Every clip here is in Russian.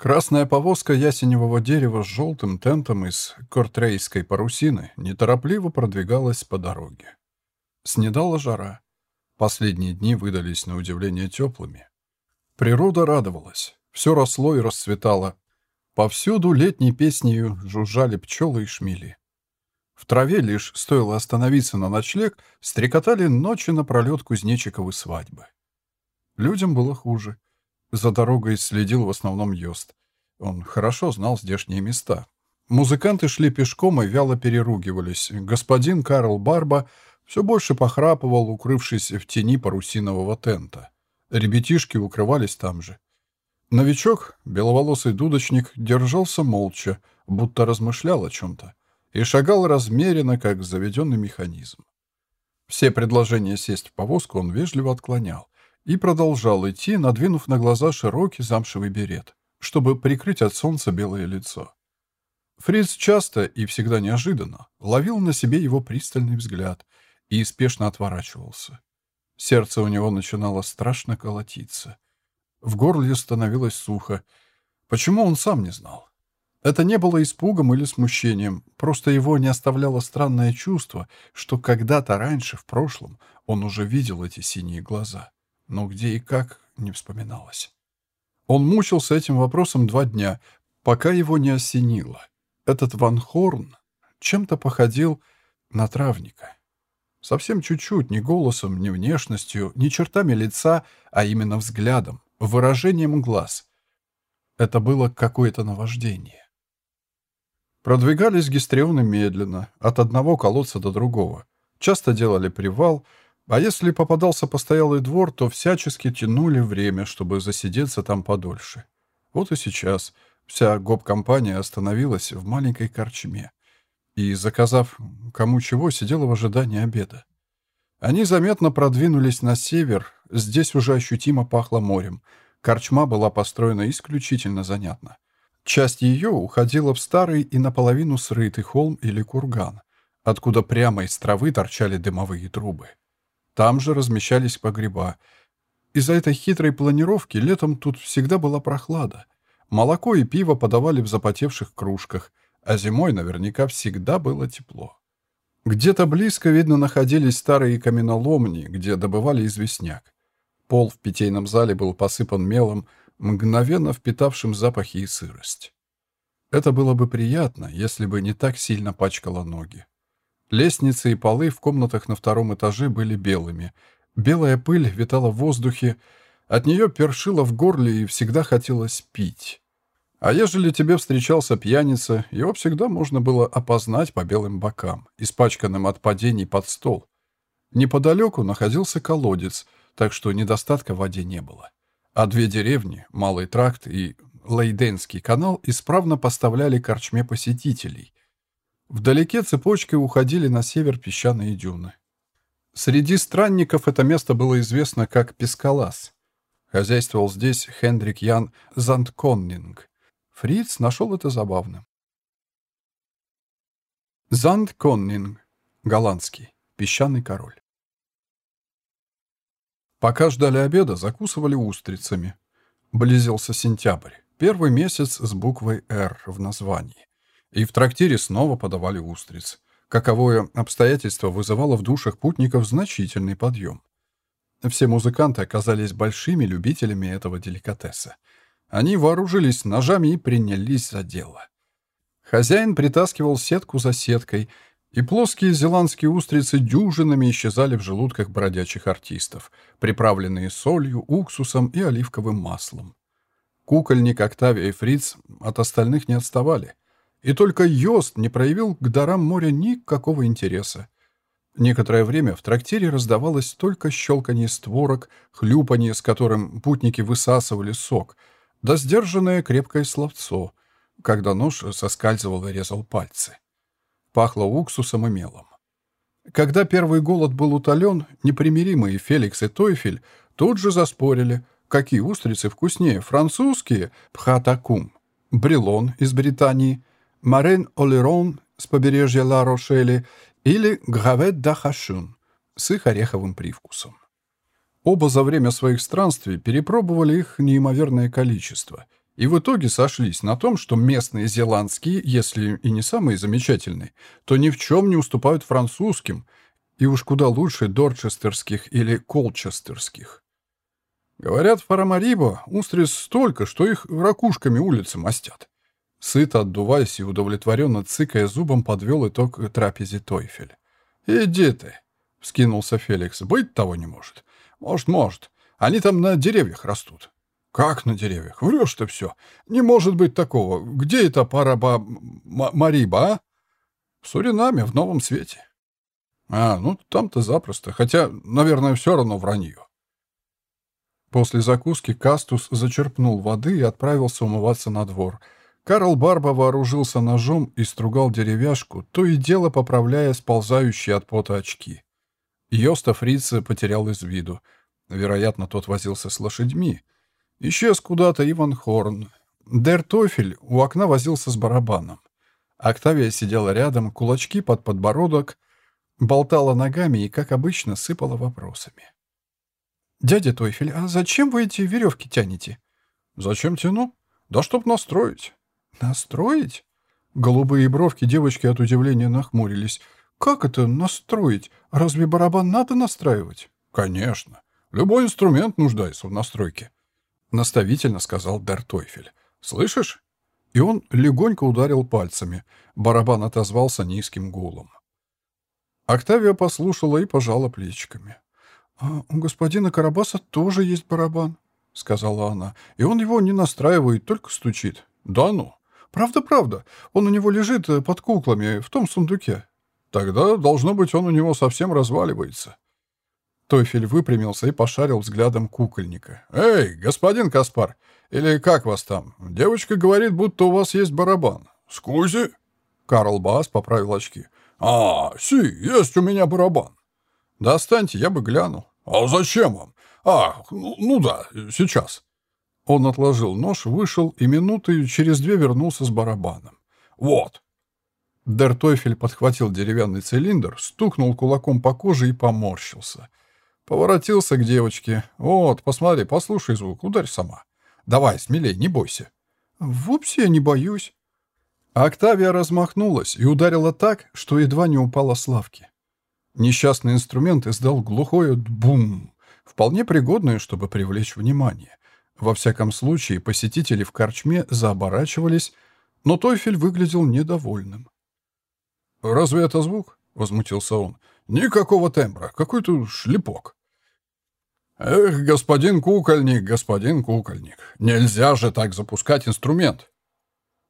Красная повозка ясеневого дерева с желтым тентом из кортрейской парусины неторопливо продвигалась по дороге. Снедала жара. Последние дни выдались на удивление теплыми. Природа радовалась. Все росло и расцветало. Повсюду летней песнею жужжали пчелы и шмели. В траве лишь стоило остановиться на ночлег, стрекотали ночи напролет кузнечиковы свадьбы. Людям было хуже. За дорогой следил в основном Йост. Он хорошо знал здешние места. Музыканты шли пешком и вяло переругивались. Господин Карл Барба все больше похрапывал, укрывшись в тени парусинового тента. Ребятишки укрывались там же. Новичок, беловолосый дудочник, держался молча, будто размышлял о чем-то, и шагал размеренно, как заведенный механизм. Все предложения сесть в повозку он вежливо отклонял и продолжал идти, надвинув на глаза широкий замшевый берет, чтобы прикрыть от солнца белое лицо. Фриц часто и всегда неожиданно ловил на себе его пристальный взгляд и спешно отворачивался. Сердце у него начинало страшно колотиться. В горле становилось сухо. Почему он сам не знал? Это не было испугом или смущением, просто его не оставляло странное чувство, что когда-то раньше, в прошлом, он уже видел эти синие глаза но где и как не вспоминалось. Он мучился этим вопросом два дня, пока его не осенило. Этот Ван Хорн чем-то походил на травника. Совсем чуть-чуть, ни голосом, ни внешностью, ни чертами лица, а именно взглядом, выражением глаз. Это было какое-то наваждение. Продвигались гистрионы медленно, от одного колодца до другого. Часто делали привал — а если попадался постоялый двор, то всячески тянули время, чтобы засидеться там подольше. Вот и сейчас вся гоп-компания остановилась в маленькой корчме и, заказав кому чего, сидела в ожидании обеда. Они заметно продвинулись на север, здесь уже ощутимо пахло морем. Корчма была построена исключительно занятно. Часть ее уходила в старый и наполовину срытый холм или курган, откуда прямо из травы торчали дымовые трубы. Там же размещались погреба. Из-за этой хитрой планировки летом тут всегда была прохлада. Молоко и пиво подавали в запотевших кружках, а зимой наверняка всегда было тепло. Где-то близко, видно, находились старые каменоломни, где добывали известняк. Пол в питейном зале был посыпан мелом, мгновенно впитавшим запахи и сырость. Это было бы приятно, если бы не так сильно пачкало ноги. Лестницы и полы в комнатах на втором этаже были белыми. Белая пыль витала в воздухе, от нее першило в горле и всегда хотелось пить. А ежели тебе встречался пьяница, его всегда можно было опознать по белым бокам, испачканным от падений под стол. Неподалеку находился колодец, так что недостатка в воде не было. А две деревни, Малый тракт и Лейденский канал, исправно поставляли корчме посетителей, Вдалеке цепочкой уходили на север песчаные дюны. Среди странников это место было известно как Пескалас. Хозяйствовал здесь Хендрик Ян Зандконнинг. Фриц нашел это забавным. Зандконнинг. Голландский. Песчаный король. Пока ждали обеда, закусывали устрицами. Близился сентябрь. Первый месяц с буквой «Р» в названии. И в трактире снова подавали устриц. Каковое обстоятельство вызывало в душах путников значительный подъем. Все музыканты оказались большими любителями этого деликатеса. Они вооружились ножами и принялись за дело. Хозяин притаскивал сетку за сеткой, и плоские зеландские устрицы дюжинами исчезали в желудках бродячих артистов, приправленные солью, уксусом и оливковым маслом. Кукольник, Октавия и Фриц от остальных не отставали. И только Йост не проявил к дарам моря никакого интереса. Некоторое время в трактире раздавалось только щелканье створок, хлюпанье, с которым путники высасывали сок, да сдержанное крепкое словцо, когда нож соскальзывал и резал пальцы. Пахло уксусом и мелом. Когда первый голод был утолен, непримиримые Феликс и Тойфель тут же заспорили, какие устрицы вкуснее, французские – пхатакум, брелон из Британии – Марен Олерон с побережья Ла-Рошели или Гравет да Хашун с их ореховым привкусом. Оба за время своих странствий перепробовали их неимоверное количество и в итоге сошлись на том, что местные зеландские, если и не самые замечательные, то ни в чем не уступают французским, и уж куда лучше дорчестерских или колчестерских. Говорят, в Парамарибо устриц столько, что их ракушками улицы мастят. Сыто отдуваясь и удовлетворенно цыкая зубом, подвел итог трапезе Тойфель. «Иди ты!» — вскинулся Феликс. «Быть того не может. Может, может. Они там на деревьях растут». «Как на деревьях? Врешь ты все. Не может быть такого. Где это Параба... Мариба, а?» «В Суринаме, в Новом Свете». «А, ну там-то запросто. Хотя, наверное, все равно вранье». После закуски Кастус зачерпнул воды и отправился умываться на двор. Карл Барба вооружился ножом и стругал деревяшку, то и дело поправляя сползающие от пота очки. Йоста Фрица потерял из виду. Вероятно, тот возился с лошадьми. Исчез куда-то Иван Хорн. Дер Тофель у окна возился с барабаном. Октавия сидела рядом, кулачки под подбородок, болтала ногами и, как обычно, сыпала вопросами. «Дядя Тойфель, а зачем вы эти веревки тянете?» «Зачем тяну? Да чтоб настроить». «Настроить?» Голубые бровки девочки от удивления нахмурились. «Как это настроить? Разве барабан надо настраивать?» «Конечно. Любой инструмент нуждается в настройке», — наставительно сказал Дертойфель. «Слышишь?» И он легонько ударил пальцами. Барабан отозвался низким гулом. Октавия послушала и пожала плечиками. «А у господина Карабаса тоже есть барабан», — сказала она. «И он его не настраивает, только стучит». «Да ну?» «Правда-правда. Он у него лежит э, под куклами в том сундуке». «Тогда, должно быть, он у него совсем разваливается». Тойфель выпрямился и пошарил взглядом кукольника. «Эй, господин Каспар, или как вас там? Девочка говорит, будто у вас есть барабан». «Скузи?» Карл Бас поправил очки. «А, си, есть у меня барабан». «Достаньте, я бы глянул». «А зачем вам? А, ну, ну да, сейчас». Он отложил нож, вышел и минуты через две вернулся с барабаном. «Вот». Дертойфель подхватил деревянный цилиндр, стукнул кулаком по коже и поморщился. Поворотился к девочке. «Вот, посмотри, послушай звук, ударь сама. Давай, смелей, не бойся». «Вовсе я не боюсь». Октавия размахнулась и ударила так, что едва не упала с лавки. Несчастный инструмент издал глухое «бум», вполне пригодное, чтобы привлечь внимание. Во всяком случае, посетители в корчме заоборачивались, но Тойфель выглядел недовольным. «Разве это звук?» — возмутился он. «Никакого тембра, какой-то шлепок». «Эх, господин кукольник, господин кукольник, нельзя же так запускать инструмент!»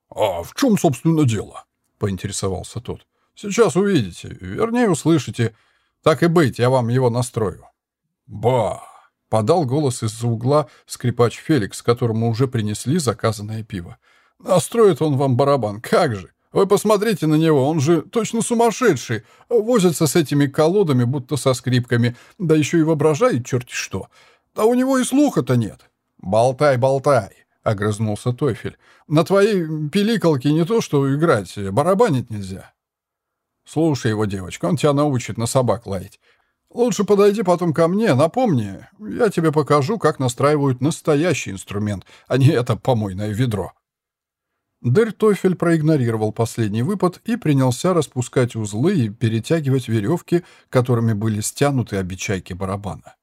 «А в чем, собственно, дело?» — поинтересовался тот. Сейчас увидите, вернее услышите. Так и быть, я вам его настрою». «Ба!» — подал голос из-за угла скрипач Феликс, которому уже принесли заказанное пиво. «Настроит он вам барабан, как же! Вы посмотрите на него, он же точно сумасшедший. Возится с этими колодами, будто со скрипками, да еще и воображает черти что. Да у него и слуха-то нет». «Болтай, болтай!» — огрызнулся Тойфель. «На твоей пиликалке не то что играть, барабанить нельзя». Слушай его, девочка, он тебя научит на собак лаять. Лучше подойди потом ко мне, напомни. Я тебе покажу, как настраивают настоящий инструмент, а не это помойное ведро». Дертофель проигнорировал последний выпад и принялся распускать узлы и перетягивать веревки, которыми были стянуты обечайки барабана.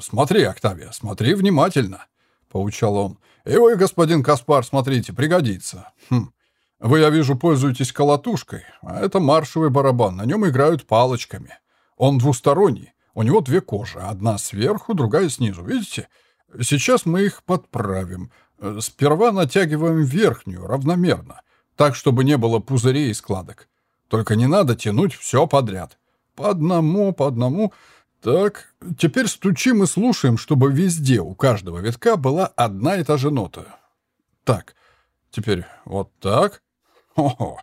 «Смотри, Октавия, смотри внимательно», — поучал он. «И вы, господин Каспар, смотрите, пригодится. Хм. Вы, я вижу, пользуетесь колотушкой, а это маршевый барабан, на нем играют палочками. Он двусторонний, у него две кожи, одна сверху, другая снизу, видите? Сейчас мы их подправим. Сперва натягиваем верхнюю, равномерно, так, чтобы не было пузырей и складок. Только не надо тянуть все подряд. По одному, по одному. Так, теперь стучим и слушаем, чтобы везде у каждого витка была одна и та же нота. Так, теперь вот так. О,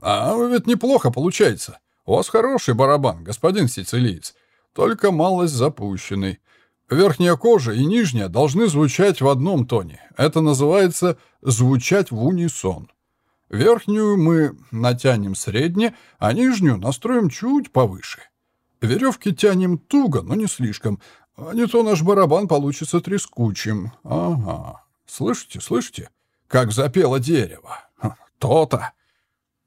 а ведь неплохо получается. У вас хороший барабан, господин сицилиец, только малость запущенный. Верхняя кожа и нижняя должны звучать в одном тоне. Это называется «звучать в унисон». Верхнюю мы натянем средне, а нижнюю настроим чуть повыше. Веревки тянем туго, но не слишком, а не то наш барабан получится трескучим. Ага. Слышите, слышите? как запело дерево. То-то.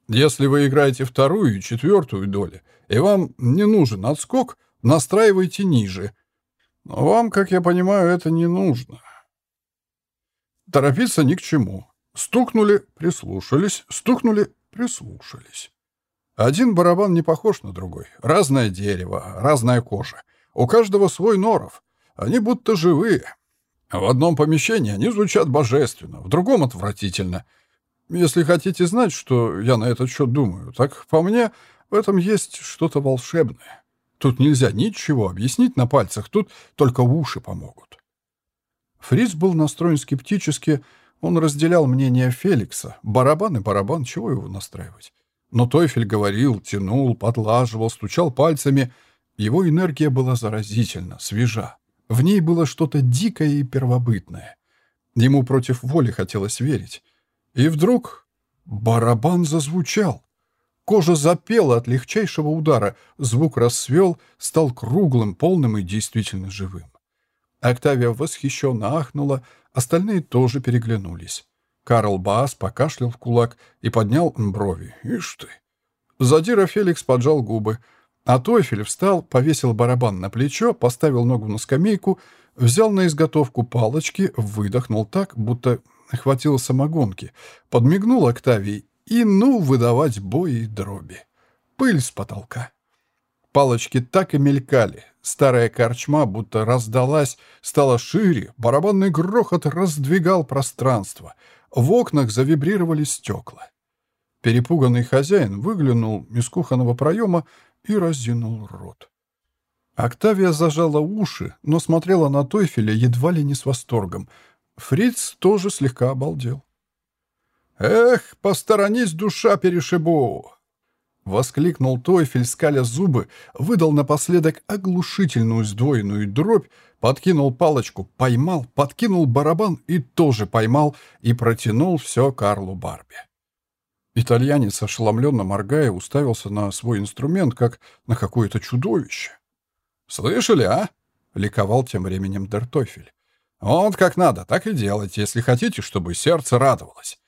Если вы играете вторую и четвертую доли, и вам не нужен отскок, настраивайте ниже. Но вам, как я понимаю, это не нужно. Торопиться ни к чему. Стукнули, прислушались, стукнули, прислушались. Один барабан не похож на другой. Разное дерево, разная кожа. У каждого свой норов. Они будто живые. В одном помещении они звучат божественно, в другом — отвратительно. Если хотите знать, что я на этот счет думаю, так по мне в этом есть что-то волшебное. Тут нельзя ничего объяснить на пальцах, тут только уши помогут. Фриц был настроен скептически, он разделял мнение Феликса. Барабан и барабан, чего его настраивать? Но Тойфель говорил, тянул, подлаживал, стучал пальцами. Его энергия была заразительна, свежа. В ней было что-то дикое и первобытное. Ему против воли хотелось верить. И вдруг барабан зазвучал. Кожа запела от легчайшего удара, звук рассвел, стал круглым, полным и действительно живым. Октавия восхищенно ахнула, остальные тоже переглянулись. Карл Баас покашлял в кулак и поднял брови. «Ишь ты!» Задира Феликс поджал губы. А Тойфель встал, повесил барабан на плечо, поставил ногу на скамейку, взял на изготовку палочки, выдохнул так, будто хватило самогонки, подмигнул Октавии и ну выдавать бой и дроби. Пыль с потолка. Палочки так и мелькали. Старая корчма будто раздалась, стала шире, барабанный грохот раздвигал пространство. В окнах завибрировали стекла. Перепуганный хозяин выглянул из кухонного проема и разинул рот. Октавия зажала уши, но смотрела на Тойфеля едва ли не с восторгом. Фриц тоже слегка обалдел. «Эх, посторонись, душа перешибу!» Воскликнул Тойфель, скаля зубы, выдал напоследок оглушительную сдвоенную дробь, подкинул палочку, поймал, подкинул барабан и тоже поймал и протянул все Карлу Барби. Итальянец, ошеломленно моргая, уставился на свой инструмент, как на какое-то чудовище. «Слышали, а?» — ликовал тем временем Дертофель. «Вот как надо, так и делайте, если хотите, чтобы сердце радовалось.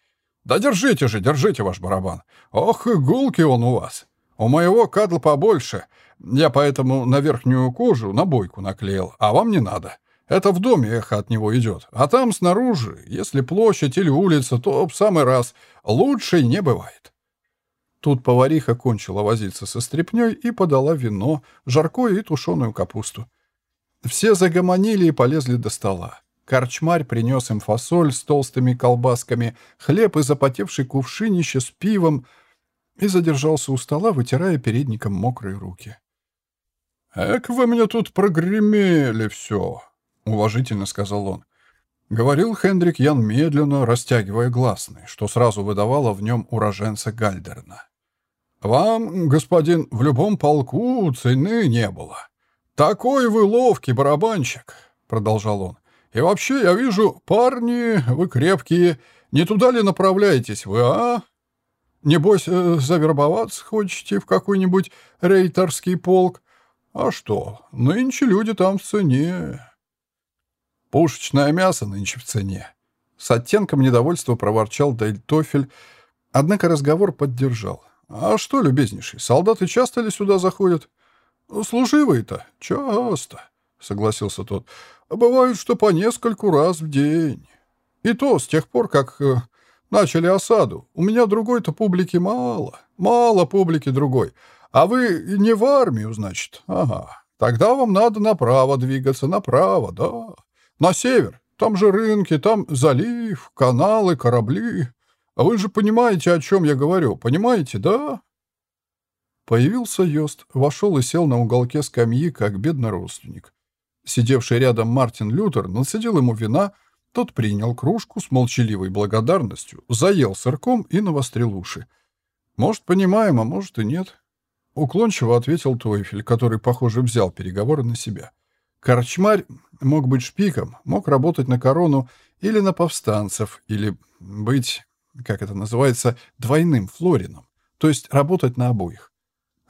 Да держите же, держите ваш барабан. Ох, и он у вас. У моего кадл побольше. Я поэтому на верхнюю кожу набойку наклеил, а вам не надо. Это в доме эхо от него идет. А там снаружи, если площадь или улица, то в самый раз. Лучше не бывает. Тут повариха кончила возиться со стряпнёй и подала вино, жаркое и тушеную капусту. Все загомонили и полезли до стола. Корчмарь принес им фасоль с толстыми колбасками, хлеб и запотевший кувшинище с пивом и задержался у стола, вытирая передником мокрые руки. «Эк, вы мне тут прогремели все», — уважительно сказал он. Говорил Хендрик Ян медленно, растягивая гласный, что сразу выдавало в нем уроженца Гальдерна. «Вам, господин, в любом полку цены не было. Такой вы ловкий барабанщик», — продолжал он. И вообще, я вижу, парни, вы крепкие. Не туда ли направляетесь вы, а? Небось, э, завербоваться хочете в какой-нибудь рейтерский полк? А что, нынче люди там в цене. Пушечное мясо нынче в цене. С оттенком недовольства проворчал Дельтофель, однако разговор поддержал. «А что, любезнейший, солдаты часто ли сюда заходят?» «Служивые-то? Часто», — согласился тот. Бывает, что по нескольку раз в день. И то с тех пор, как э, начали осаду. У меня другой-то публики мало. Мало публики другой. А вы не в армию, значит? Ага. Тогда вам надо направо двигаться, направо, да. На север. Там же рынки, там залив, каналы, корабли. А вы же понимаете, о чем я говорю, понимаете, да? Появился Йост, вошел и сел на уголке скамьи, как бедный родственник. Сидевший рядом Мартин Лютер насадил ему вина, тот принял кружку с молчаливой благодарностью, заел сырком и навострил уши. «Может, понимаем, а может и нет». Уклончиво ответил Тойфель, который, похоже, взял переговоры на себя. Корчмарь мог быть шпиком, мог работать на корону или на повстанцев, или быть, как это называется, двойным флорином, то есть работать на обоих.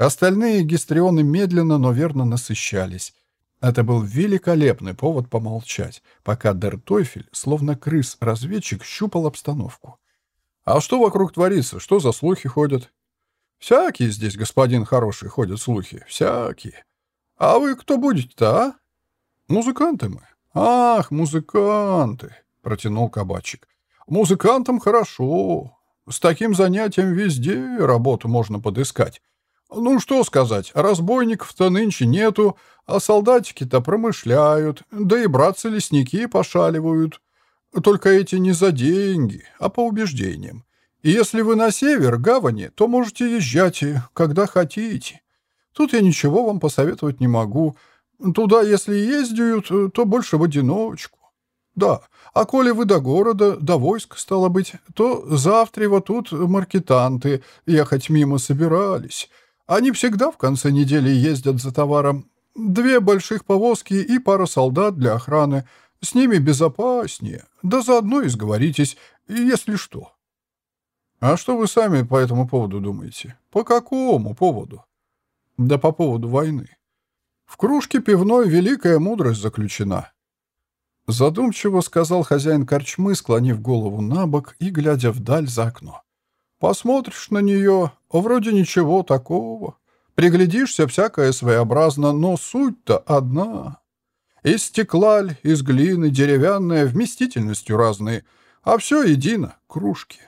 Остальные гистрионы медленно, но верно насыщались. Это был великолепный повод помолчать, пока Дертойфель, словно крыс-разведчик, щупал обстановку. «А что вокруг творится? Что за слухи ходят?» «Всякие здесь, господин хороший, ходят слухи. Всякие. А вы кто будете-то, а?» «Музыканты мы». «Ах, музыканты!» — протянул кабачик. «Музыкантам хорошо. С таким занятием везде работу можно подыскать. Ну, что сказать, разбойников-то нынче нету, а солдатики-то промышляют, да и братцы-лесники пошаливают. Только эти не за деньги, а по убеждениям. И если вы на север, гавани, то можете езжать, когда хотите. Тут я ничего вам посоветовать не могу. Туда, если ездят, то больше в одиночку. Да, а коли вы до города, до войск, стало быть, то завтра вот тут маркетанты ехать мимо собирались». Они всегда в конце недели ездят за товаром. Две больших повозки и пара солдат для охраны. С ними безопаснее. Да заодно и сговоритесь, если что. А что вы сами по этому поводу думаете? По какому поводу? Да по поводу войны. В кружке пивной великая мудрость заключена. Задумчиво сказал хозяин корчмы, склонив голову на бок и глядя вдаль за окно. Посмотришь на нее, вроде ничего такого. Приглядишься, всякое своеобразно, но суть-то одна. Из стекла, из глины, деревянная, вместительностью разные, а все едино, кружки.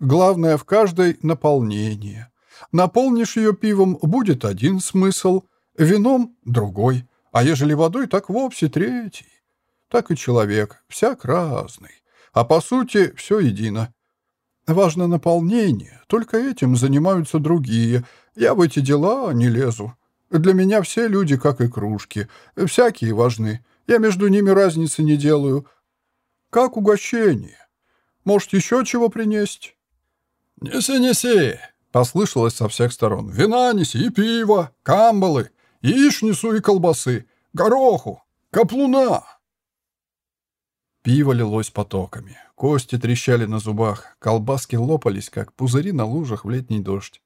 Главное в каждой — наполнение. Наполнишь ее пивом — будет один смысл, вином — другой, а ежели водой, так вовсе третий. Так и человек, всяк разный, а по сути все едино. Важно наполнение, только этим занимаются другие. Я в эти дела не лезу. Для меня все люди как и кружки. Всякие важны. Я между ними разницы не делаю. Как угощение. Может, еще чего принести?» «Неси, неси!» — послышалось со всех сторон. «Вина неси и пиво, камбалы, яич несу и колбасы, гороху, каплуна!» Пиво лилось потоками. Кости трещали на зубах, колбаски лопались, как пузыри на лужах в летний дождь.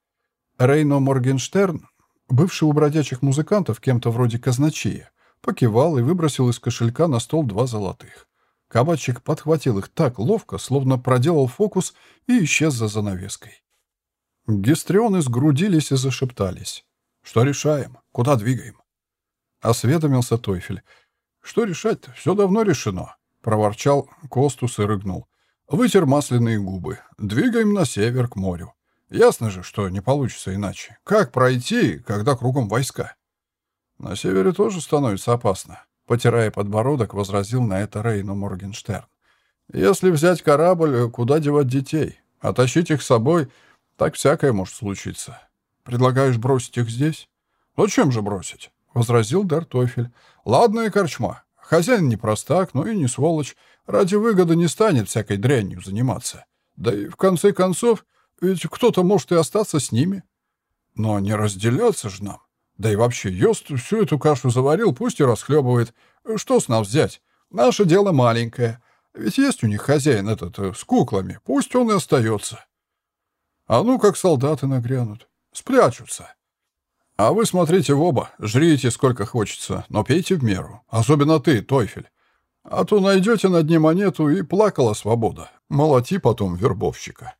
Рейно Моргенштерн, бывший у бродячих музыкантов кем-то вроде казначея, покивал и выбросил из кошелька на стол два золотых. Кабачик подхватил их так ловко, словно проделал фокус и исчез за занавеской. Гестрионы сгрудились и зашептались. «Что решаем? Куда двигаем?» Осведомился Тойфель. «Что решать-то? Все давно решено. — проворчал Костус и рыгнул. «Вытер масляные губы. Двигаем на север, к морю. Ясно же, что не получится иначе. Как пройти, когда кругом войска?» «На севере тоже становится опасно», — потирая подбородок, возразил на это Рейну Моргенштерн. «Если взять корабль, куда девать детей? А тащить их с собой, так всякое может случиться. Предлагаешь бросить их здесь?» «Зачем же бросить?» — возразил Дартофель. «Ладная корчма. Хозяин не простак, но и не сволочь. Ради выгоды не станет всякой дрянью заниматься. Да и в конце концов, ведь кто-то может и остаться с ними. Но не разделяться же нам. Да и вообще, Йост всю эту кашу заварил, пусть и расхлебывает. Что с нас взять? Наше дело маленькое. Ведь есть у них хозяин этот э, с куклами. Пусть он и остается. А ну, как солдаты нагрянут. Спрячутся. А вы смотрите в оба, жрите сколько хочется, но пейте в меру. Особенно ты, Тойфель. А то найдете на дне монету и плакала свобода. Молоти потом вербовщика.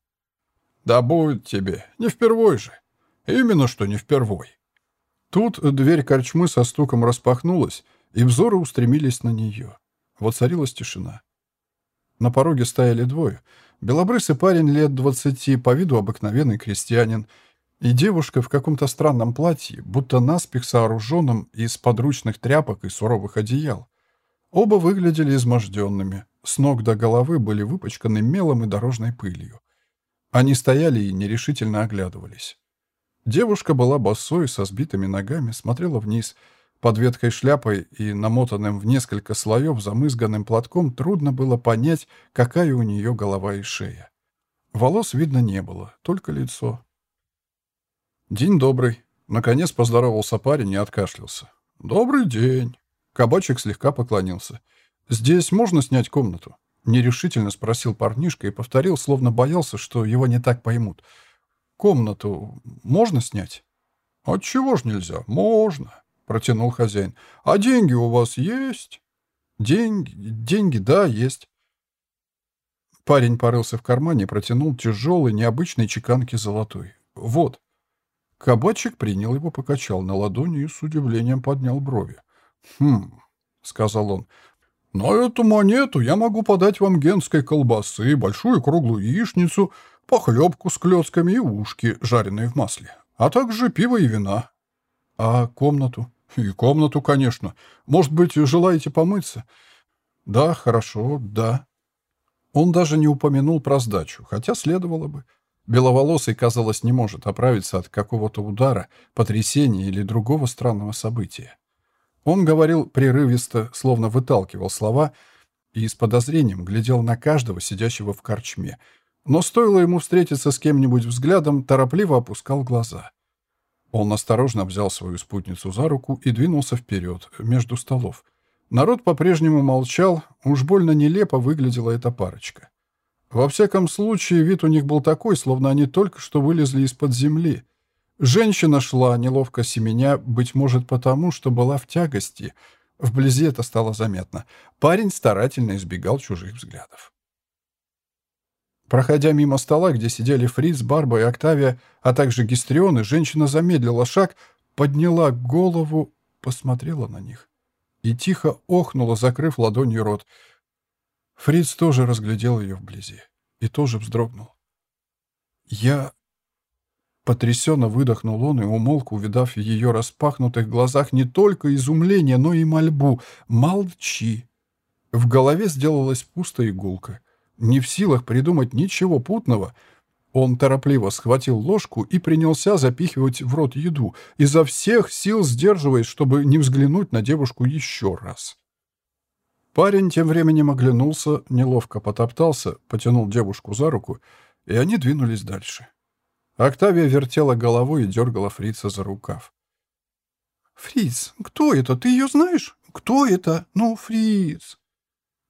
Да будет тебе, не впервой же. Именно что не впервой. Тут дверь корчмы со стуком распахнулась, и взоры устремились на нее. Воцарилась тишина. На пороге стояли двое. Белобрысый парень лет двадцати, по виду обыкновенный крестьянин — и девушка в каком-то странном платье, будто наспех сооруженном из подручных тряпок и суровых одеял. Оба выглядели изможденными, с ног до головы были выпачканы мелом и дорожной пылью. Они стояли и нерешительно оглядывались. Девушка была босой, со сбитыми ногами, смотрела вниз. Под веткой шляпой и намотанным в несколько слоев замызганным платком трудно было понять, какая у нее голова и шея. Волос видно не было, только лицо. «День добрый». Наконец поздоровался парень и откашлялся. «Добрый день». Кабачик слегка поклонился. «Здесь можно снять комнату?» Нерешительно спросил парнишка и повторил, словно боялся, что его не так поймут. «Комнату можно снять?» «Отчего ж нельзя? Можно», — протянул хозяин. «А деньги у вас есть?» «Деньги, деньги, да, есть». Парень порылся в кармане и протянул тяжелый, необычный чеканки золотой. «Вот». Кабачик принял его, покачал на ладони и с удивлением поднял брови. «Хм», — сказал он, — «на эту монету я могу подать вам генской колбасы, большую круглую яичницу, похлебку с клетками и ушки, жареные в масле, а также пиво и вина». «А комнату?» «И комнату, конечно. Может быть, желаете помыться?» «Да, хорошо, да». Он даже не упомянул про сдачу, хотя следовало бы. Беловолосый, казалось, не может оправиться от какого-то удара, потрясения или другого странного события. Он говорил прерывисто, словно выталкивал слова, и с подозрением глядел на каждого, сидящего в корчме. Но стоило ему встретиться с кем-нибудь взглядом, торопливо опускал глаза. Он осторожно взял свою спутницу за руку и двинулся вперед, между столов. Народ по-прежнему молчал, уж больно нелепо выглядела эта парочка. Во всяком случае, вид у них был такой, словно они только что вылезли из-под земли. Женщина шла, неловко семеня, быть может потому, что была в тягости. Вблизи это стало заметно. Парень старательно избегал чужих взглядов. Проходя мимо стола, где сидели Фриц, Барба и Октавия, а также Гистрионы, женщина замедлила шаг, подняла голову, посмотрела на них и тихо охнула, закрыв ладонью рот — Фриц тоже разглядел ее вблизи и тоже вздрогнул. «Я...» Потрясенно выдохнул он и умолк, увидав в ее распахнутых глазах не только изумление, но и мольбу. «Молчи!» В голове сделалась пустая игулка. Не в силах придумать ничего путного, он торопливо схватил ложку и принялся запихивать в рот еду, изо всех сил сдерживаясь, чтобы не взглянуть на девушку еще раз. Парень тем временем оглянулся, неловко потоптался, потянул девушку за руку, и они двинулись дальше. Октавия вертела головой и дергала Фрица за рукав. «Фриц, кто это? Ты ее знаешь? Кто это? Ну, Фриц!»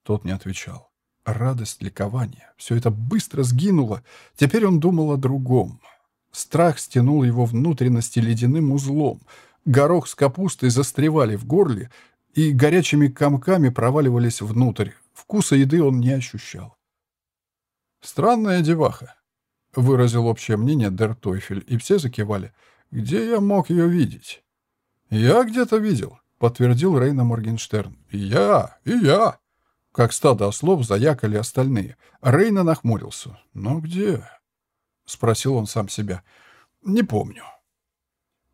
Тот не отвечал. Радость, ликование — все это быстро сгинуло. Теперь он думал о другом. Страх стянул его внутренности ледяным узлом. Горох с капустой застревали в горле, и горячими комками проваливались внутрь. Вкуса еды он не ощущал. «Странная деваха», — выразил общее мнение Дер Тойфель, и все закивали. «Где я мог ее видеть?» «Я где-то видел», — подтвердил Рейна Моргенштерн. «И я, и я». Как стадо ослов заякали остальные. Рейна нахмурился. «Но где?» — спросил он сам себя. «Не помню».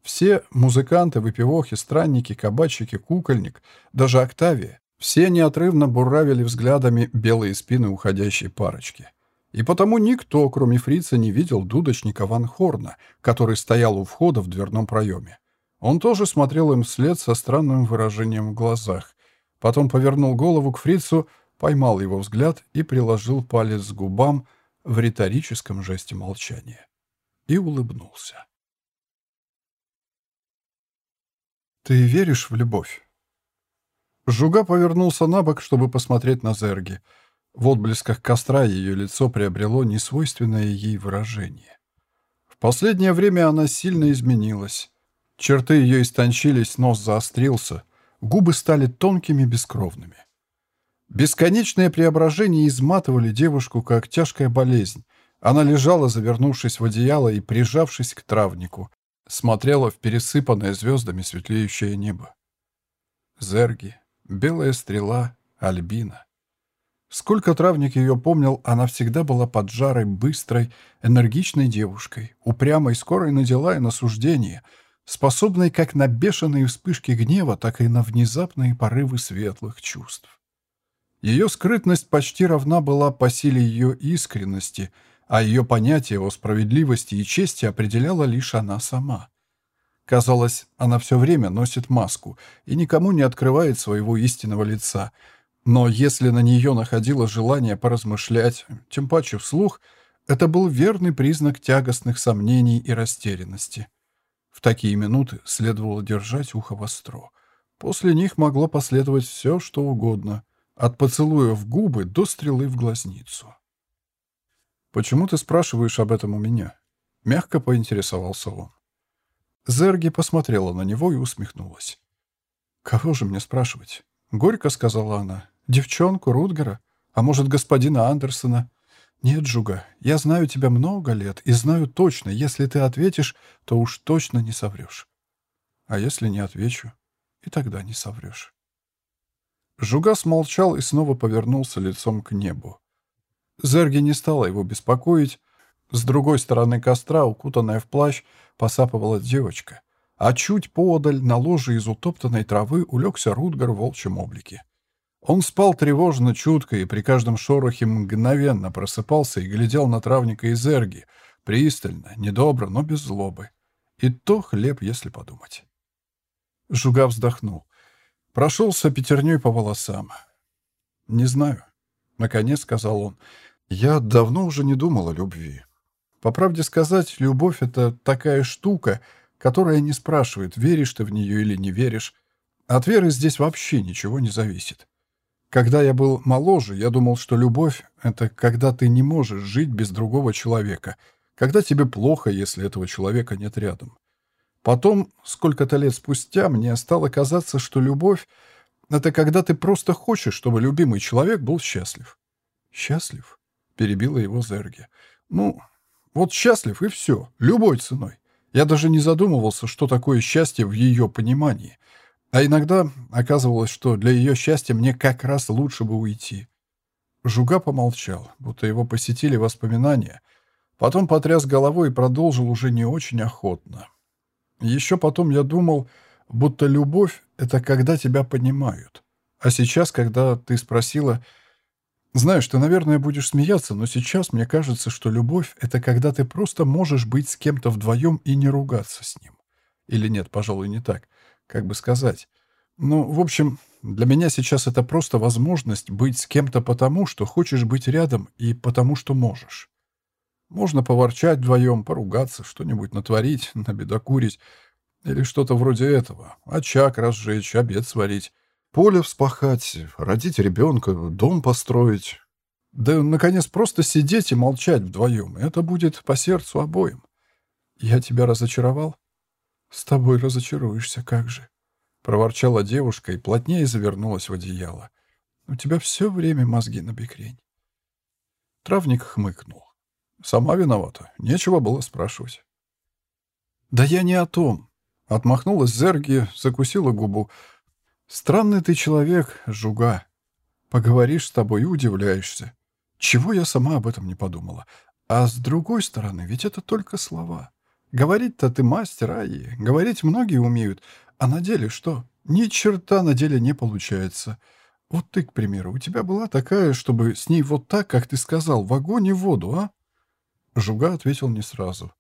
Все музыканты, выпивохи, странники, кабачики, кукольник, даже Октавия, все неотрывно буравили взглядами белые спины уходящей парочки. И потому никто, кроме фрица, не видел дудочника Ван Хорна, который стоял у входа в дверном проеме. Он тоже смотрел им вслед со странным выражением в глазах. Потом повернул голову к фрицу, поймал его взгляд и приложил палец к губам в риторическом жесте молчания. И улыбнулся. «Ты веришь в любовь?» Жуга повернулся на бок, чтобы посмотреть на Зерги. В отблесках костра ее лицо приобрело несвойственное ей выражение. В последнее время она сильно изменилась. Черты ее истончились, нос заострился, губы стали тонкими, бескровными. Бесконечные преображения изматывали девушку, как тяжкая болезнь. Она лежала, завернувшись в одеяло и прижавшись к травнику, смотрела в пересыпанное звездами светлеющее небо. Зерги, белая стрела, Альбина. Сколько травник ее помнил, она всегда была поджарой, быстрой, энергичной девушкой, упрямой, скорой на дела и на суждения, способной как на бешеные вспышки гнева, так и на внезапные порывы светлых чувств. Ее скрытность почти равна была по силе ее искренности — а ее понятие о справедливости и чести определяла лишь она сама. Казалось, она все время носит маску и никому не открывает своего истинного лица. Но если на нее находило желание поразмышлять, тем паче вслух, это был верный признак тягостных сомнений и растерянности. В такие минуты следовало держать ухо востро. После них могло последовать все, что угодно, от поцелуя в губы до стрелы в глазницу. «Почему ты спрашиваешь об этом у меня?» Мягко поинтересовался он. Зерги посмотрела на него и усмехнулась. «Кого же мне спрашивать?» — горько сказала она. «Девчонку Рутгера? А может, господина Андерсона?» «Нет, Жуга, я знаю тебя много лет и знаю точно, если ты ответишь, то уж точно не соврешь. А если не отвечу, и тогда не соврешь». Жуга смолчал и снова повернулся лицом к небу. Зерги не стала его беспокоить. С другой стороны костра, укутанная в плащ, посапывала девочка, а чуть поодаль, на ложе из утоптанной травы, улегся Рутгар в волчьем облике. Он спал тревожно, чутко и при каждом шорохе мгновенно просыпался и глядел на травника из Эрги, пристально, недобро, но без злобы. И то хлеб, если подумать. Жуга вздохнул. Прошелся пятерней по волосам. «Не знаю», — наконец сказал он. «Я давно уже не думал о любви. По правде сказать, любовь — это такая штука, которая не спрашивает, веришь ты в нее или не веришь. От веры здесь вообще ничего не зависит. Когда я был моложе, я думал, что любовь — это когда ты не можешь жить без другого человека, когда тебе плохо, если этого человека нет рядом. Потом, сколько-то лет спустя, мне стало казаться, что любовь — это когда ты просто хочешь, чтобы любимый человек был счастлив. «Счастлив?» — перебила его Зерги. «Ну, вот счастлив и все, любой ценой. Я даже не задумывался, что такое счастье в ее понимании. А иногда оказывалось, что для ее счастья мне как раз лучше бы уйти. Жуга помолчал, будто его посетили воспоминания. Потом потряс головой и продолжил уже не очень охотно. Еще потом я думал, будто любовь — это когда тебя понимают. А сейчас, когда ты спросила, знаешь, ты, наверное, будешь смеяться, но сейчас мне кажется, что любовь — это когда ты просто можешь быть с кем-то вдвоем и не ругаться с ним. Или нет, пожалуй, не так. Как бы сказать. Ну, в общем, для меня сейчас это просто возможность быть с кем-то потому, что хочешь быть рядом и потому, что можешь. Можно поворчать вдвоем, поругаться, что-нибудь натворить, набедокурить или что-то вроде этого. Очаг разжечь, обед сварить. Поле вспахать, родить ребенка, дом построить. Да, наконец, просто сидеть и молчать вдвоем. Это будет по сердцу обоим. Я тебя разочаровал? С тобой разочаруешься, как же. Проворчала девушка и плотнее завернулась в одеяло. У тебя все время мозги на бекрень. Травник хмыкнул. Сама виновата. Нечего было спрашивать. «Да я не о том», — отмахнулась Зерги, закусила губу. «Странный ты человек, жуга. Поговоришь с тобой и удивляешься. Чего я сама об этом не подумала? А с другой стороны, ведь это только слова. Говорить-то ты мастер, Аи. Говорить многие умеют. А на деле что? Ни черта на деле не получается. Вот ты, к примеру, у тебя была такая, чтобы с ней вот так, как ты сказал, в огонь и в воду, а?» Жуга ответил не сразу.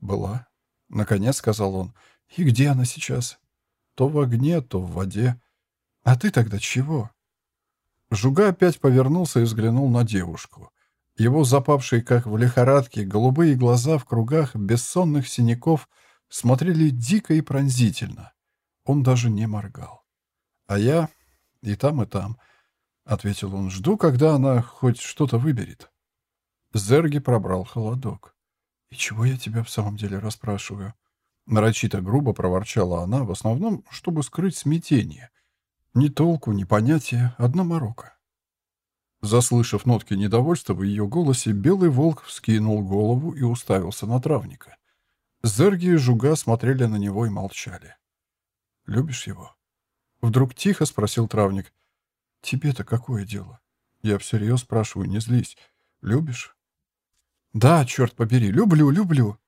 «Была». Наконец сказал он. «И где она сейчас?» «То в огне, то в воде». «А ты тогда чего?» Жуга опять повернулся и взглянул на девушку. Его запавшие, как в лихорадке, голубые глаза в кругах бессонных синяков смотрели дико и пронзительно. Он даже не моргал. «А я и там, и там», — ответил он, — «жду, когда она хоть что-то выберет». Зерги пробрал холодок. «И чего я тебя в самом деле расспрашиваю?» Нарочито грубо проворчала она, в основном, чтобы скрыть смятение, ни толку, ни понятия, одна морока. Заслышав нотки недовольства в ее голосе, белый волк вскинул голову и уставился на травника. Зерги и Жуга смотрели на него и молчали. «Любишь его?» Вдруг тихо спросил травник. «Тебе-то какое дело?» «Я всерьез спрашиваю, не злись. Любишь?» «Да, черт побери, люблю, люблю!»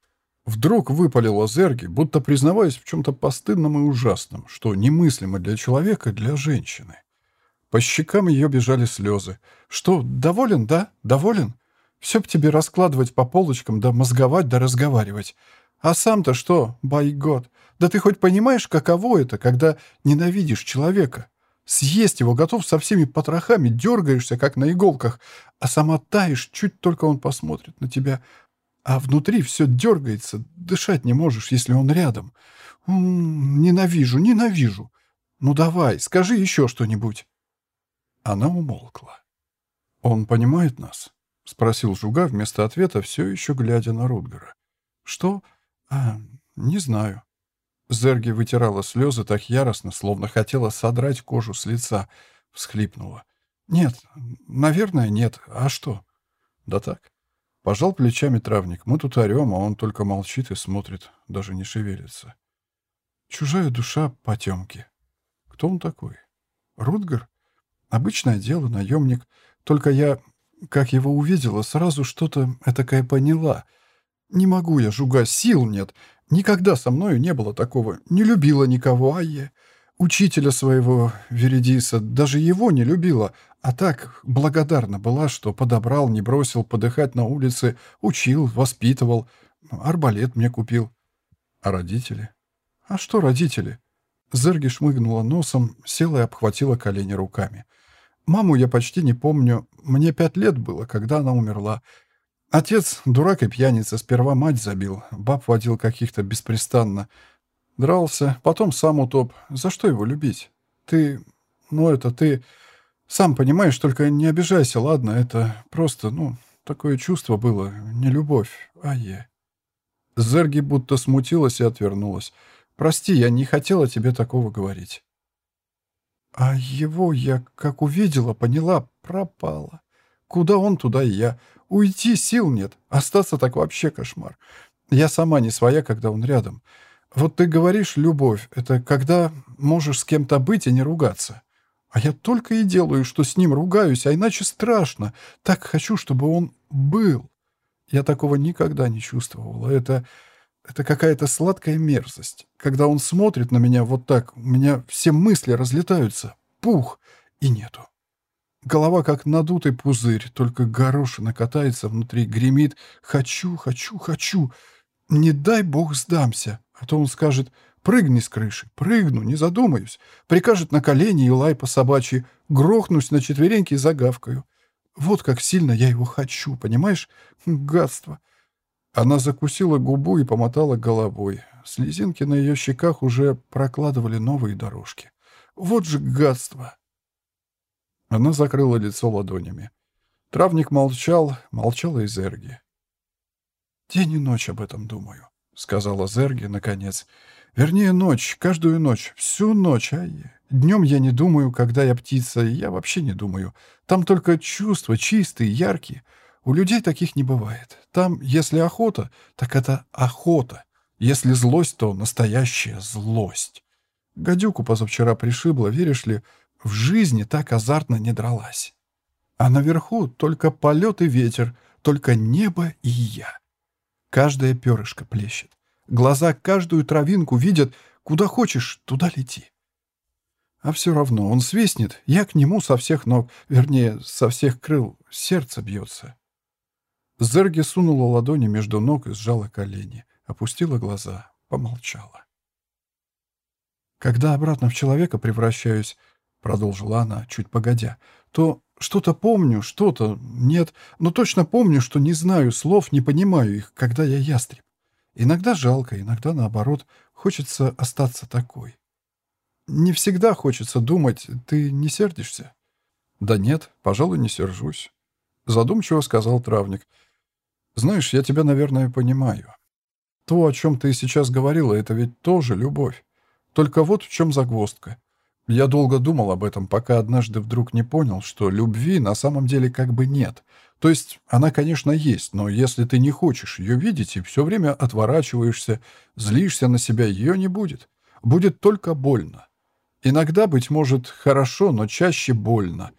Вдруг выпалила Зерги, будто признаваясь в чем-то постыдном и ужасном, что немыслимо для человека, для женщины. По щекам ее бежали слезы. «Что, доволен, да? Доволен? Все б тебе раскладывать по полочкам, да мозговать, да разговаривать. А сам-то что, байгот? Да ты хоть понимаешь, каково это, когда ненавидишь человека? Съесть его готов со всеми потрохами, дергаешься, как на иголках, а сама таешь, чуть только он посмотрит на тебя, а внутри все дергается, дышать не можешь, если он рядом. М -м, ненавижу, ненавижу. Ну давай, скажи еще что-нибудь. Она умолкла. «Он понимает нас?» — спросил Жуга вместо ответа, все еще глядя на Рутгара. «Что? А, не знаю». Зерги вытирала слезы так яростно, словно хотела содрать кожу с лица. Всхлипнула. «Нет, наверное, нет. А что?» «Да так». Пожал плечами травник. Мы тут орем, а он только молчит и смотрит, даже не шевелится. Чужая душа потемки. Кто он такой? Рутгар? Обычное дело, наемник. Только я, как его увидела, сразу что-то этакое поняла. Не могу я, жуга, сил нет. Никогда со мною не было такого. Не любила никого, а я... Учителя своего, Веридиса, даже его не любила, а так благодарна была, что подобрал, не бросил подыхать на улице, учил, воспитывал, арбалет мне купил. А родители? А что родители? Зерги шмыгнула носом, села и обхватила колени руками. Маму я почти не помню, мне пять лет было, когда она умерла. Отец, дурак и пьяница, сперва мать забил, баб водил каких-то беспрестанно. Дрался, потом сам утоп. За что его любить? Ты... Ну, это ты... Сам понимаешь, только не обижайся, ладно? Это просто, ну, такое чувство было, не любовь, а я. Зерги будто смутилась и отвернулась. «Прости, я не хотела тебе такого говорить». А его я, как увидела, поняла, пропала. Куда он, туда и я. Уйти сил нет. Остаться так вообще кошмар. Я сама не своя, когда он рядом. Вот ты говоришь, любовь — это когда можешь с кем-то быть и не ругаться. А я только и делаю, что с ним ругаюсь, а иначе страшно. Так хочу, чтобы он был. Я такого никогда не чувствовала. Это... Это какая-то сладкая мерзость. Когда он смотрит на меня вот так, у меня все мысли разлетаются. Пух! И нету. Голова как надутый пузырь, только горошина катается внутри, гремит «хочу, хочу, хочу». Не дай бог сдамся, а то он скажет «прыгни с крыши». Прыгну, не задумаюсь. Прикажет на колени и лай по собачьи. Грохнусь на четвереньки и загавкаю. Вот как сильно я его хочу, понимаешь? Гадство. Она закусила губу и помотала головой. Слезинки на ее щеках уже прокладывали новые дорожки. Вот же гадство! Она закрыла лицо ладонями. Травник молчал, молчала и Зерги. «День и ночь об этом думаю», — сказала Зерги, наконец. «Вернее, ночь, каждую ночь, всю ночь, ай. Днем я не думаю, когда я птица, я вообще не думаю. Там только чувства чистые, яркие. У людей таких не бывает. Там, если охота, так это охота. Если злость, то настоящая злость. Гадюку позавчера пришибла, веришь ли, в жизни так азартно не дралась. А наверху только полет и ветер, только небо и я. Каждая перышко плещет. Глаза каждую травинку видят, куда хочешь, туда лети. А все равно он свистнет, я к нему со всех ног, вернее, со всех крыл, сердце бьется. Зерги сунула ладони между ног и сжала колени, опустила глаза, помолчала. «Когда обратно в человека превращаюсь, — продолжила она, чуть погодя, — то что-то помню, что-то нет, но точно помню, что не знаю слов, не понимаю их, когда я ястреб. Иногда жалко, иногда, наоборот, хочется остаться такой. Не всегда хочется думать, ты не сердишься?» «Да нет, пожалуй, не сержусь», — задумчиво сказал травник. Знаешь, я тебя, наверное, понимаю. То, о чем ты сейчас говорила, это ведь тоже любовь. Только вот в чем загвоздка. Я долго думал об этом, пока однажды вдруг не понял, что любви на самом деле как бы нет. То есть она, конечно, есть, но если ты не хочешь ее видеть и все время отворачиваешься, злишься на себя, ее не будет. Будет только больно. Иногда, быть может, хорошо, но чаще больно.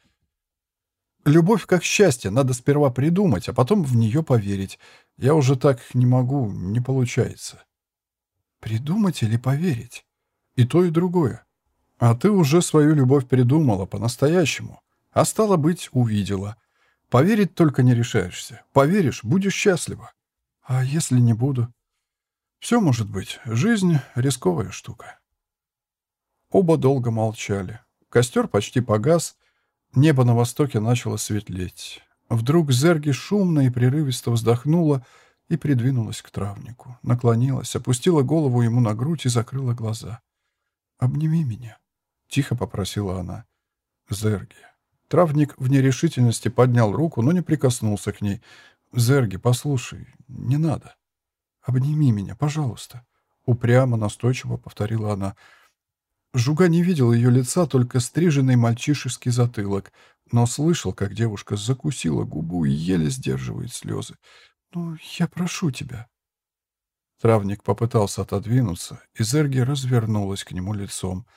Любовь как счастье, надо сперва придумать, а потом в нее поверить. Я уже так не могу, не получается. Придумать или поверить? И то, и другое. А ты уже свою любовь придумала по-настоящему. А стало быть, увидела. Поверить только не решаешься. Поверишь, будешь счастлива. А если не буду? Все может быть. Жизнь — рисковая штука. Оба долго молчали. Костер почти погас, Небо на востоке начало светлеть. Вдруг Зерги шумно и прерывисто вздохнула и придвинулась к травнику. Наклонилась, опустила голову ему на грудь и закрыла глаза. «Обними меня», — тихо попросила она. «Зерги». Травник в нерешительности поднял руку, но не прикоснулся к ней. «Зерги, послушай, не надо. Обними меня, пожалуйста. упрямо, настойчиво повторила она. Жуга не видел ее лица, только стриженный мальчишеский затылок, но слышал, как девушка закусила губу и еле сдерживает слезы. «Ну, я прошу тебя». Травник попытался отодвинуться, и Зерги развернулась к нему лицом.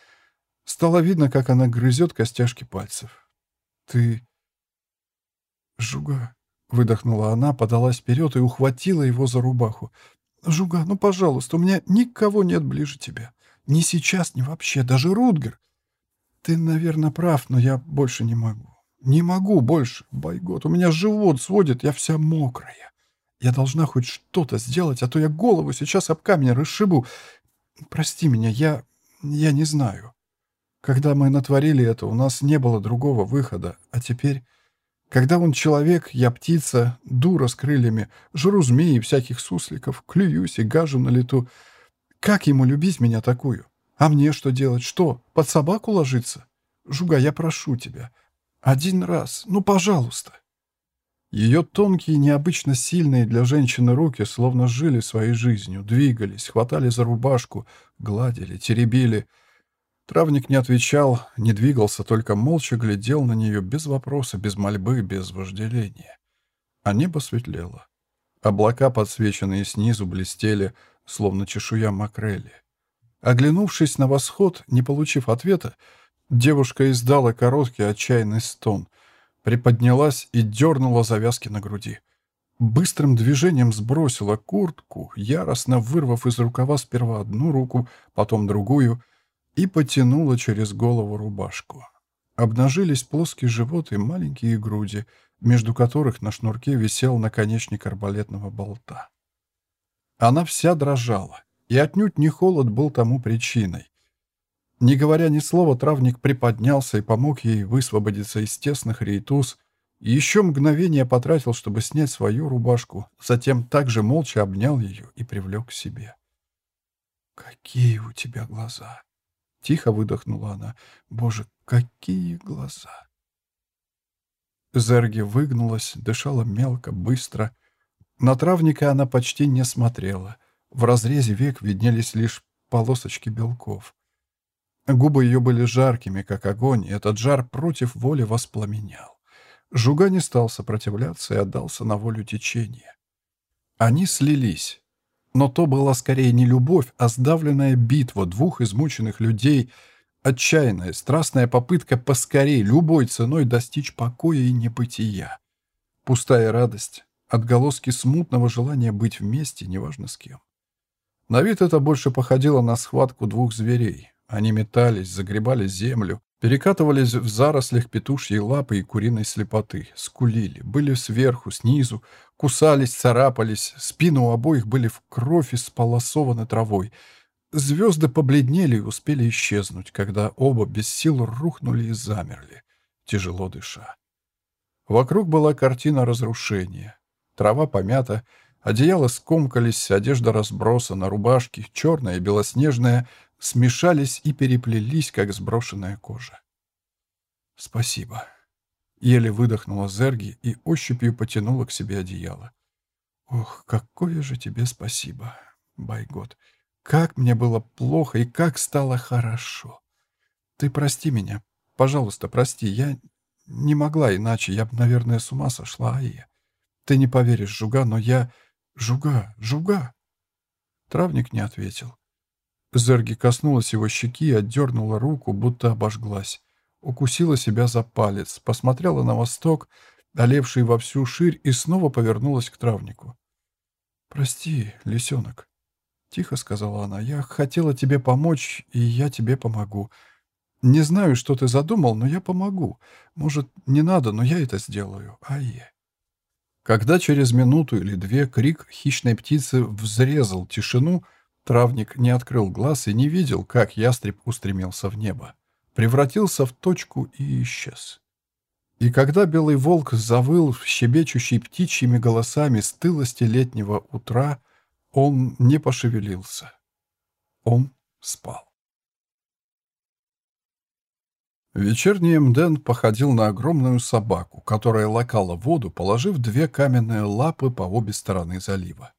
Стало видно, как она грызет костяшки пальцев. «Ты...» «Жуга...» — выдохнула она, подалась вперед и ухватила его за рубаху. «Жуга, ну, пожалуйста, у меня никого нет ближе тебя. Ни сейчас, ни вообще, даже Рутгер. Ты, наверное, прав, но я больше не могу. Не могу больше, бойгот. У меня живот сводит, я вся мокрая. Я должна хоть что-то сделать, а то я голову сейчас об камень расшибу. Прости меня, я... я не знаю. Когда мы натворили это, у нас не было другого выхода, а теперь... Когда он человек, я птица, дура с крыльями, жру змеи и всяких сусликов, клююсь и гажу на лету. Как ему любить меня такую? А мне что делать? Что, под собаку ложиться? Жуга, я прошу тебя. Один раз. Ну, пожалуйста. Ее тонкие, необычно сильные для женщины руки словно жили своей жизнью, двигались, хватали за рубашку, гладили, теребили. Травник не отвечал, не двигался, только молча глядел на нее без вопроса, без мольбы, без вожделения. А небо светлело. Облака, подсвеченные снизу, блестели, словно чешуя макрели. Оглянувшись на восход, не получив ответа, девушка издала короткий отчаянный стон, приподнялась и дернула завязки на груди. Быстрым движением сбросила куртку, яростно вырвав из рукава сперва одну руку, потом другую, и потянула через голову рубашку. Обнажились плоский живот и маленькие груди, между которых на шнурке висел наконечник арбалетного болта. Она вся дрожала, и отнюдь не холод был тому причиной. Не говоря ни слова, травник приподнялся и помог ей высвободиться из тесных рейтуз, и еще мгновение потратил, чтобы снять свою рубашку, затем также молча обнял ее и привлек к себе. «Какие у тебя глаза!» — тихо выдохнула она. «Боже, какие глаза!» Зерги выгнулась, дышала мелко, быстро, на травника она почти не смотрела. В разрезе век виднелись лишь полосочки белков. Губы ее были жаркими, как огонь, и этот жар против воли воспламенял. Жуга не стал сопротивляться и отдался на волю течения. Они слились. Но то была скорее не любовь, а сдавленная битва двух измученных людей, отчаянная, страстная попытка поскорей, любой ценой достичь покоя и небытия. Пустая радость, отголоски смутного желания быть вместе, неважно с кем. На вид это больше походило на схватку двух зверей. Они метались, загребали землю, перекатывались в зарослях петушьей лапы и куриной слепоты, скулили, были сверху, снизу, кусались, царапались, спины у обоих были в кровь и сполосованы травой. Звезды побледнели и успели исчезнуть, когда оба без сил рухнули и замерли, тяжело дыша. Вокруг была картина разрушения. Трава помята, одеяла скомкались, одежда разбросана, рубашки, черная и белоснежная, смешались и переплелись, как сброшенная кожа. «Спасибо», — еле выдохнула Зерги и ощупью потянула к себе одеяло. «Ох, какое же тебе спасибо, Байгот! Как мне было плохо и как стало хорошо! Ты прости меня, пожалуйста, прости, я не могла иначе, я бы, наверное, с ума сошла, а я...» Ты не поверишь, Жуга, но я... Жуга, Жуга!» Травник не ответил. Зерги коснулась его щеки и отдернула руку, будто обожглась. Укусила себя за палец, посмотрела на восток, олевший во всю ширь, и снова повернулась к травнику. «Прости, лисенок», — тихо сказала она, — «я хотела тебе помочь, и я тебе помогу. Не знаю, что ты задумал, но я помогу. Может, не надо, но я это сделаю. Ае». Когда через минуту или две крик хищной птицы взрезал тишину, травник не открыл глаз и не видел, как ястреб устремился в небо. Превратился в точку и исчез. И когда белый волк завыл щебечущий птичьими голосами стылости летнего утра, он не пошевелился. Он спал. Вечерний Мден походил на огромную собаку, которая лакала воду, положив две каменные лапы по обе стороны залива.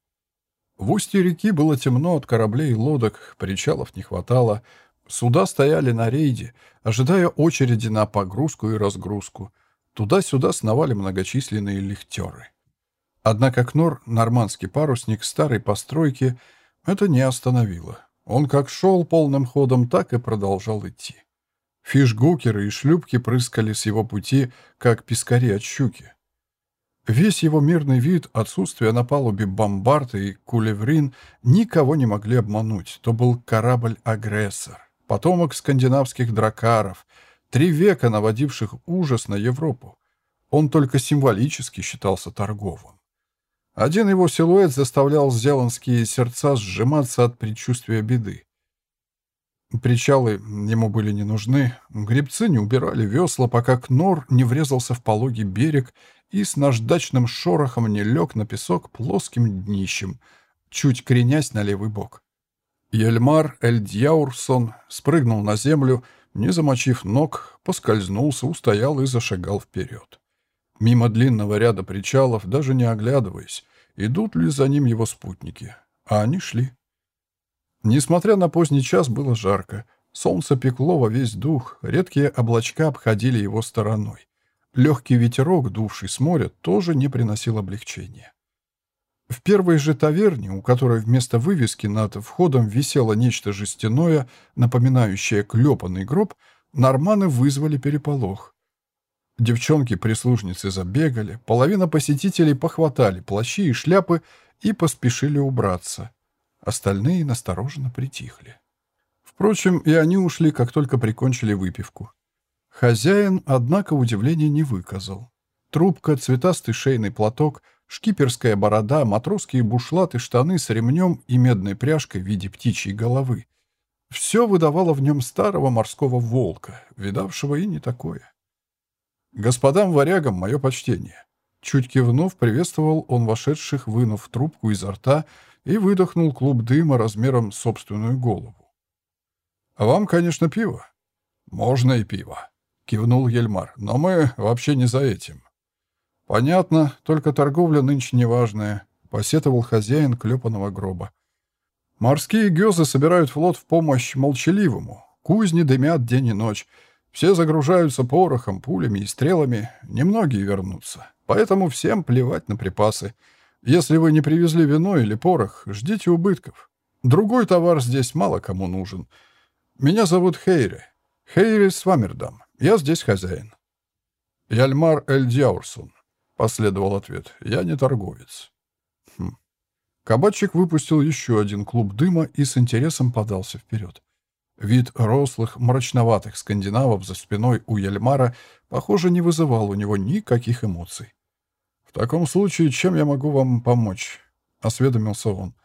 В устье реки было темно от кораблей и лодок, причалов не хватало. Суда стояли на рейде, ожидая очереди на погрузку и разгрузку. Туда-сюда сновали многочисленные лихтеры. Однако Кнор, нормандский парусник старой постройки, это не остановило. Он как шел полным ходом, так и продолжал идти. Фишгукеры и шлюпки прыскали с его пути, как пескари от щуки. Весь его мирный вид, отсутствие на палубе бомбард и кулеврин никого не могли обмануть. То был корабль-агрессор, потомок скандинавских дракаров, три века наводивших ужас на Европу. Он только символически считался торговым. Один его силуэт заставлял зеландские сердца сжиматься от предчувствия беды. Причалы ему были не нужны, гребцы не убирали весла, пока Кнор не врезался в пологий берег и с наждачным шорохом не лег на песок плоским днищем, чуть кренясь на левый бок. Ельмар Эльдьяурсон спрыгнул на землю, не замочив ног, поскользнулся, устоял и зашагал вперед. Мимо длинного ряда причалов, даже не оглядываясь, идут ли за ним его спутники. А они шли. Несмотря на поздний час, было жарко. Солнце пекло во весь дух, редкие облачка обходили его стороной. Легкий ветерок, дувший с моря, тоже не приносил облегчения. В первой же таверне, у которой вместо вывески над входом висело нечто жестяное, напоминающее клепанный гроб, норманы вызвали переполох. Девчонки-прислужницы забегали, половина посетителей похватали плащи и шляпы и поспешили убраться. Остальные настороженно притихли. Впрочем, и они ушли, как только прикончили выпивку. Хозяин, однако, удивления не выказал. Трубка, цветастый шейный платок, шкиперская борода, матросские бушлаты, штаны с ремнем и медной пряжкой в виде птичьей головы. Все выдавало в нем старого морского волка, видавшего и не такое. «Господам-варягам мое почтение!» Чуть кивнув, приветствовал он вошедших, вынув трубку изо рта и выдохнул клуб дыма размером собственную голову. «А вам, конечно, пиво?» «Можно и пиво», — кивнул Ельмар. «Но мы вообще не за этим». «Понятно, только торговля нынче неважная», — посетовал хозяин клепанного гроба. «Морские гёзы собирают флот в помощь молчаливому. Кузни дымят день и ночь. Все загружаются порохом, пулями и стрелами. Немногие вернутся. Поэтому всем плевать на припасы. Если вы не привезли вино или порох, ждите убытков. Другой товар здесь мало кому нужен. Меня зовут Хейри. Хейри Свамердам. Я здесь хозяин. Яльмар Эльдяурсон. Последовал ответ. Я не торговец. Хм. Кабачик выпустил еще один клуб дыма и с интересом подался вперед. Вид рослых, мрачноватых скандинавов за спиной у Яльмара, похоже, не вызывал у него никаких эмоций. «В таком случае, чем я могу вам помочь?» — осведомился он.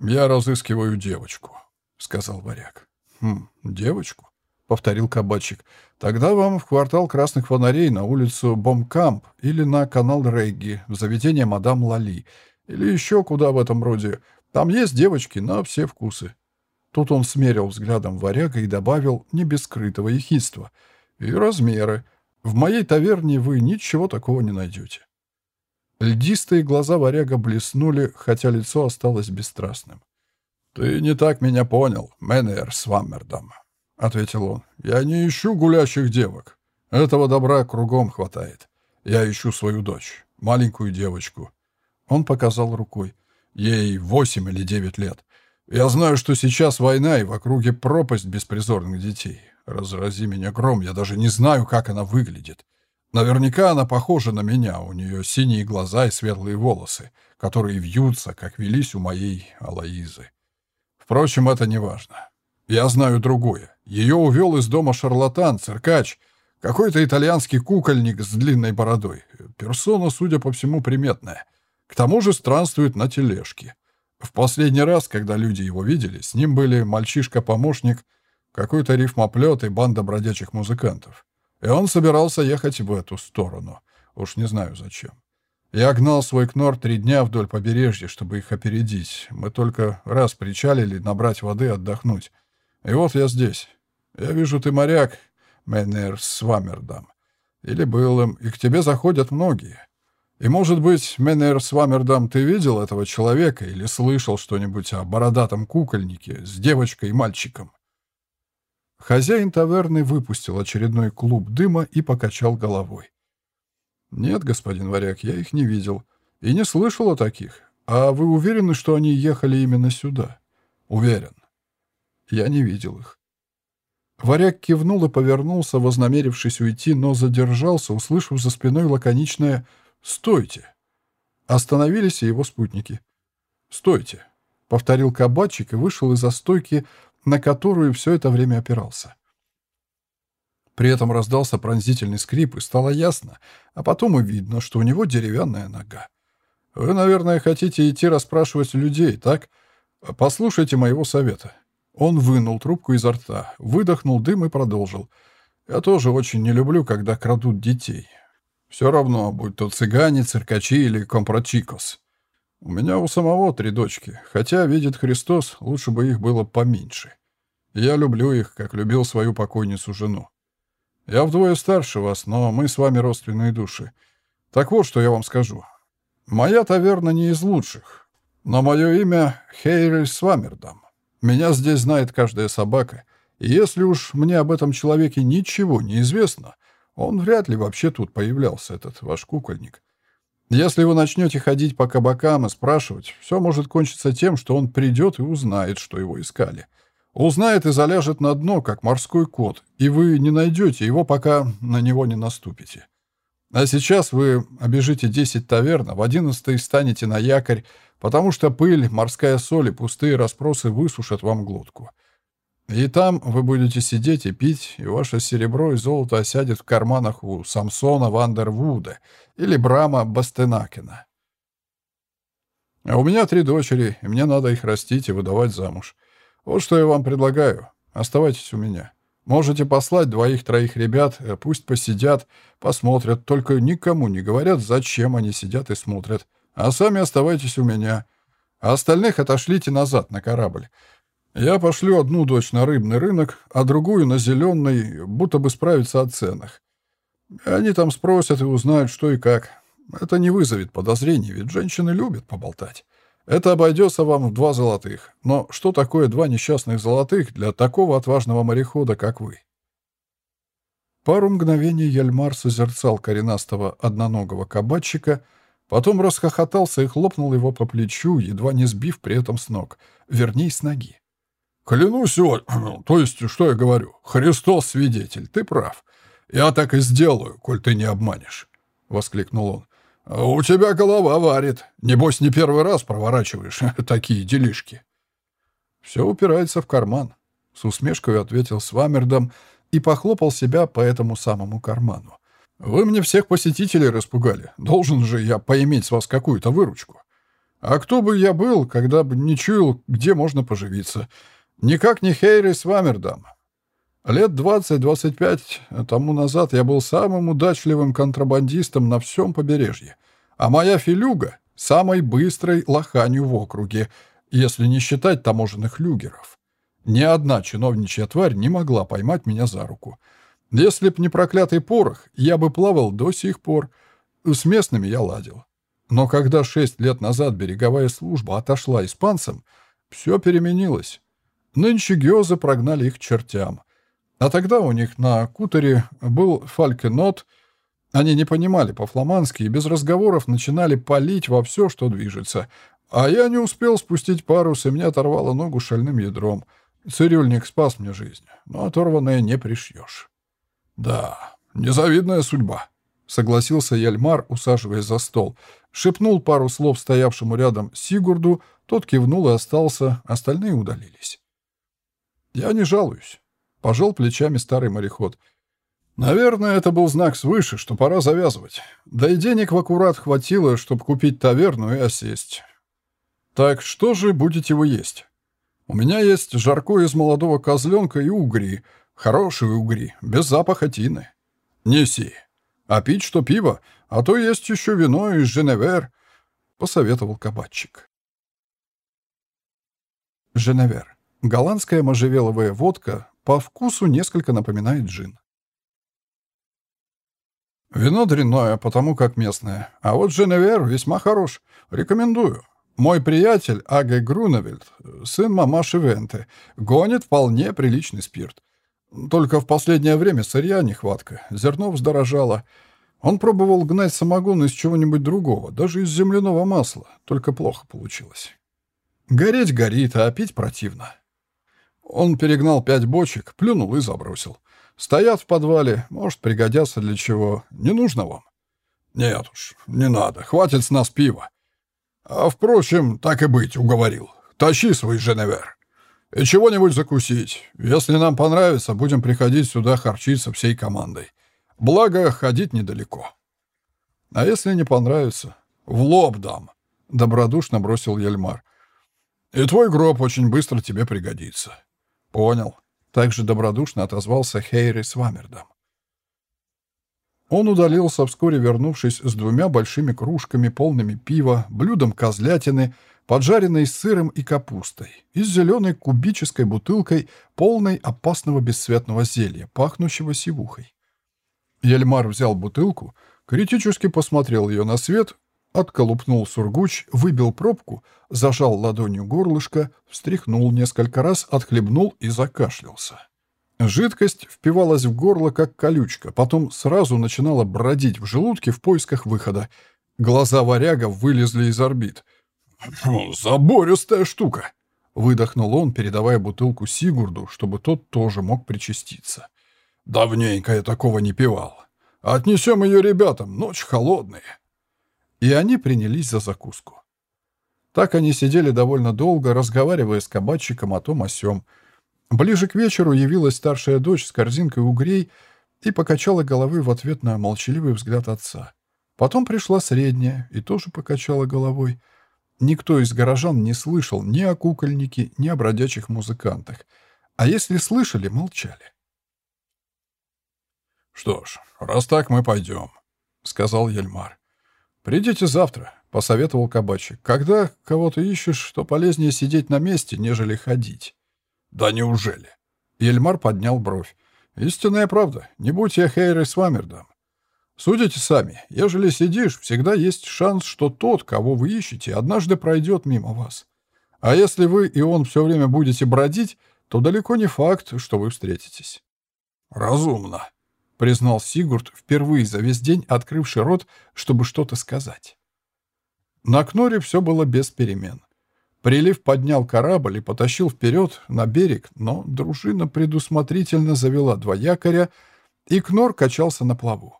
«Я разыскиваю девочку», — сказал варяг. «Хм, девочку?» — повторил кабачик. «Тогда вам в квартал красных фонарей на улицу Бомкамп или на канал Регги, в заведение мадам Лали, или еще куда в этом роде. Там есть девочки на все вкусы». Тут он смерил взглядом варяга и добавил не без скрытого ехидства. «И размеры. В моей таверне вы ничего такого не найдете». Льдистые глаза варяга блеснули, хотя лицо осталось бесстрастным. «Ты не так меня понял, Меннер Сваммердам», — ответил он. «Я не ищу гулящих девок. Этого добра кругом хватает. Я ищу свою дочь, маленькую девочку». Он показал рукой. Ей восемь или девять лет. Я знаю, что сейчас война и в округе пропасть беспризорных детей. Разрази меня гром, я даже не знаю, как она выглядит. Наверняка она похожа на меня, у нее синие глаза и светлые волосы, которые вьются, как велись у моей Алаизы. Впрочем, это не важно. Я знаю другое. Ее увел из дома шарлатан, циркач, какой-то итальянский кукольник с длинной бородой. Персона, судя по всему, приметная. К тому же странствует на тележке. В последний раз, когда люди его видели, с ним были мальчишка-помощник, какой-то рифмоплет и банда бродячих музыкантов. И он собирался ехать в эту сторону. Уж не знаю зачем. Я гнал свой кнор три дня вдоль побережья, чтобы их опередить. Мы только раз причалили набрать воды отдохнуть. И вот я здесь. Я вижу, ты моряк, Меннер Свамердам. Или был им, и к тебе заходят многие. И, может быть, Меннер Свамердам, ты видел этого человека или слышал что-нибудь о бородатом кукольнике с девочкой и мальчиком?» Хозяин таверны выпустил очередной клуб дыма и покачал головой. «Нет, господин Варяг, я их не видел. И не слышал о таких. А вы уверены, что они ехали именно сюда?» «Уверен». «Я не видел их». Варяг кивнул и повернулся, вознамерившись уйти, но задержался, услышав за спиной лаконичное «Стойте!». Остановились и его спутники. «Стойте!» — повторил кабачик и вышел из-за стойки, на которую все это время опирался. При этом раздался пронзительный скрип, и стало ясно, а потом и видно, что у него деревянная нога. «Вы, наверное, хотите идти расспрашивать людей, так? Послушайте моего совета. Он вынул трубку изо рта, выдохнул дым и продолжил. «Я тоже очень не люблю, когда крадут детей. Все равно, будь то цыгане, циркачи или компрочикос. У меня у самого три дочки, хотя, видит Христос, лучше бы их было поменьше. Я люблю их, как любил свою покойницу жену. Я вдвое старше вас, но мы с вами родственные души. Так вот, что я вам скажу. Моя таверна не из лучших, но мое имя Хейрель Свамердам. Меня здесь знает каждая собака, и если уж мне об этом человеке ничего не известно, он вряд ли вообще тут появлялся, этот ваш кукольник. Если вы начнете ходить по кабакам и спрашивать, все может кончиться тем, что он придет и узнает, что его искали. Узнает и заляжет на дно, как морской кот, и вы не найдете его, пока на него не наступите. А сейчас вы обежите 10 таверн, а в 11 станете на якорь, потому что пыль, морская соль и пустые расспросы высушат вам глотку. И там вы будете сидеть и пить, и ваше серебро и золото осядет в карманах у Самсона Вандервуда или Брама Бастенакена. А у меня три дочери, и мне надо их растить и выдавать замуж. Вот что я вам предлагаю. Оставайтесь у меня. Можете послать двоих-троих ребят, э, пусть посидят, посмотрят, только никому не говорят, зачем они сидят и смотрят а сами оставайтесь у меня. А остальных отошлите назад на корабль. Я пошлю одну дочь на рыбный рынок, а другую на зеленый, будто бы справиться о ценах. Они там спросят и узнают, что и как. Это не вызовет подозрений, ведь женщины любят поболтать. Это обойдется вам в два золотых. Но что такое два несчастных золотых для такого отважного морехода, как вы? Пару мгновений Яльмар созерцал коренастого одноногого кабачика — Потом расхохотался и хлопнул его по плечу, едва не сбив при этом с ног. Вернее, с ноги. «Клянусь, вот, то есть, что я говорю? Христос свидетель, ты прав. Я так и сделаю, коль ты не обманешь», — воскликнул он. «У тебя голова варит. Небось, не первый раз проворачиваешь такие делишки». «Все упирается в карман», — с усмешкой ответил Свамердом и похлопал себя по этому самому карману. Вы мне всех посетителей распугали. Должен же я поиметь с вас какую-то выручку. А кто бы я был, когда бы не чуял, где можно поживиться? Никак не Хейри с Вамердам. Лет 20-25 тому назад я был самым удачливым контрабандистом на всем побережье. А моя филюга — самой быстрой лоханью в округе, если не считать таможенных люгеров. Ни одна чиновничья тварь не могла поймать меня за руку — если б не проклятый порох, я бы плавал до сих пор. С местными я ладил. Но когда шесть лет назад береговая служба отошла испанцам, все переменилось. Нынче геозы прогнали их чертям. А тогда у них на кутере был фалькенот. Они не понимали по-фламандски и без разговоров начинали палить во все, что движется. А я не успел спустить парус, и мне оторвало ногу шальным ядром. Цирюльник спас мне жизнь, но оторванное не пришьешь. «Да, незавидная судьба», — согласился Яльмар, усаживаясь за стол. Шепнул пару слов стоявшему рядом Сигурду, тот кивнул и остался, остальные удалились. «Я не жалуюсь», — пожал плечами старый мореход. «Наверное, это был знак свыше, что пора завязывать. Да и денег в аккурат хватило, чтобы купить таверну и осесть. Так что же будете вы есть? У меня есть жарко из молодого козленка и угри, Хорошие угри, без запаха тины. Неси. А пить что пиво, а то есть еще вино из Женевер, — посоветовал кабачик. Женевер. Голландская можжевеловая водка по вкусу несколько напоминает джин. Вино дрянное, потому как местное. А вот Женевер весьма хорош. Рекомендую. Мой приятель Аге Груневельд, сын мамаши Венты, гонит вполне приличный спирт. Только в последнее время сырья нехватка, зерно вздорожало. Он пробовал гнать самогон из чего-нибудь другого, даже из земляного масла, только плохо получилось. Гореть горит, а пить противно. Он перегнал пять бочек, плюнул и забросил. Стоят в подвале, может, пригодятся для чего. Не нужно вам? Нет уж, не надо, хватит с нас пива. А, впрочем, так и быть, уговорил. Тащи свой Женевер. И чего-нибудь закусить. Если нам понравится, будем приходить сюда харчиться всей командой. Благо, ходить недалеко. А если не понравится, в лоб дам, — добродушно бросил Ельмар. И твой гроб очень быстро тебе пригодится. Понял. Также добродушно отозвался Хейри с Вамердом. Он удалился, вскоре вернувшись с двумя большими кружками, полными пива, блюдом козлятины, поджаренной с сыром и капустой, и с зеленой кубической бутылкой, полной опасного бесцветного зелья, пахнущего сивухой. Ельмар взял бутылку, критически посмотрел ее на свет, отколупнул сургуч, выбил пробку, зажал ладонью горлышко, встряхнул несколько раз, отхлебнул и закашлялся. Жидкость впивалась в горло, как колючка, потом сразу начинала бродить в желудке в поисках выхода. Глаза варяга вылезли из орбит. «Забористая штука!» — выдохнул он, передавая бутылку Сигурду, чтобы тот тоже мог причаститься. «Давненько я такого не пивал. Отнесем ее ребятам, ночь холодная». И они принялись за закуску. Так они сидели довольно долго, разговаривая с кабачиком о том о сём — Ближе к вечеру явилась старшая дочь с корзинкой угрей и покачала головой в ответ на молчаливый взгляд отца. Потом пришла средняя и тоже покачала головой. Никто из горожан не слышал ни о кукольнике, ни о бродячих музыкантах. А если слышали, молчали. «Что ж, раз так, мы пойдем», — сказал Ельмар. «Придите завтра», — посоветовал кабачик. «Когда кого-то ищешь, то полезнее сидеть на месте, нежели ходить». «Да неужели?» Ельмар поднял бровь. «Истинная правда. Не будь я Хейрой Свамердом. Судите сами. Ежели сидишь, всегда есть шанс, что тот, кого вы ищете, однажды пройдет мимо вас. А если вы и он все время будете бродить, то далеко не факт, что вы встретитесь». «Разумно», — признал Сигурд, впервые за весь день открывший рот, чтобы что-то сказать. На Кноре все было без перемен. Прилив поднял корабль и потащил вперед на берег, но дружина предусмотрительно завела два якоря, и Кнор качался на плаву.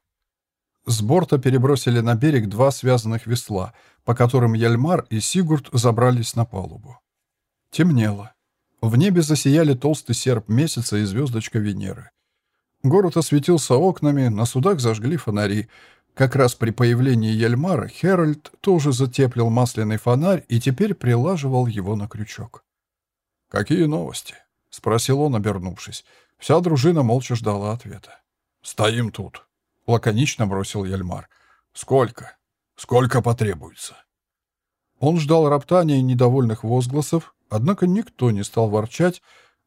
С борта перебросили на берег два связанных весла, по которым Яльмар и Сигурд забрались на палубу. Темнело. В небе засияли толстый серп месяца и звездочка Венеры. Город осветился окнами, на судах зажгли фонари — как раз при появлении Ельмара Херальд тоже затеплил масляный фонарь и теперь прилаживал его на крючок. «Какие новости?» — спросил он, обернувшись. Вся дружина молча ждала ответа. «Стоим тут», — лаконично бросил Ельмар. «Сколько? Сколько потребуется?» Он ждал роптания и недовольных возгласов, однако никто не стал ворчать.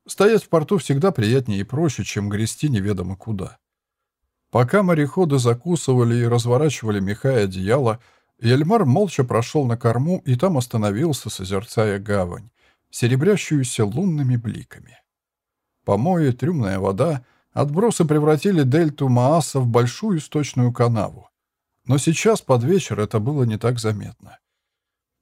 Стоять в порту всегда приятнее и проще, чем грести неведомо куда. Пока мореходы закусывали и разворачивали меха и одеяло, Эльмар молча прошел на корму и там остановился, созерцая гавань, серебрящуюся лунными бликами. Помои, трюмная вода, отбросы превратили дельту Мааса в большую источную канаву. Но сейчас под вечер это было не так заметно.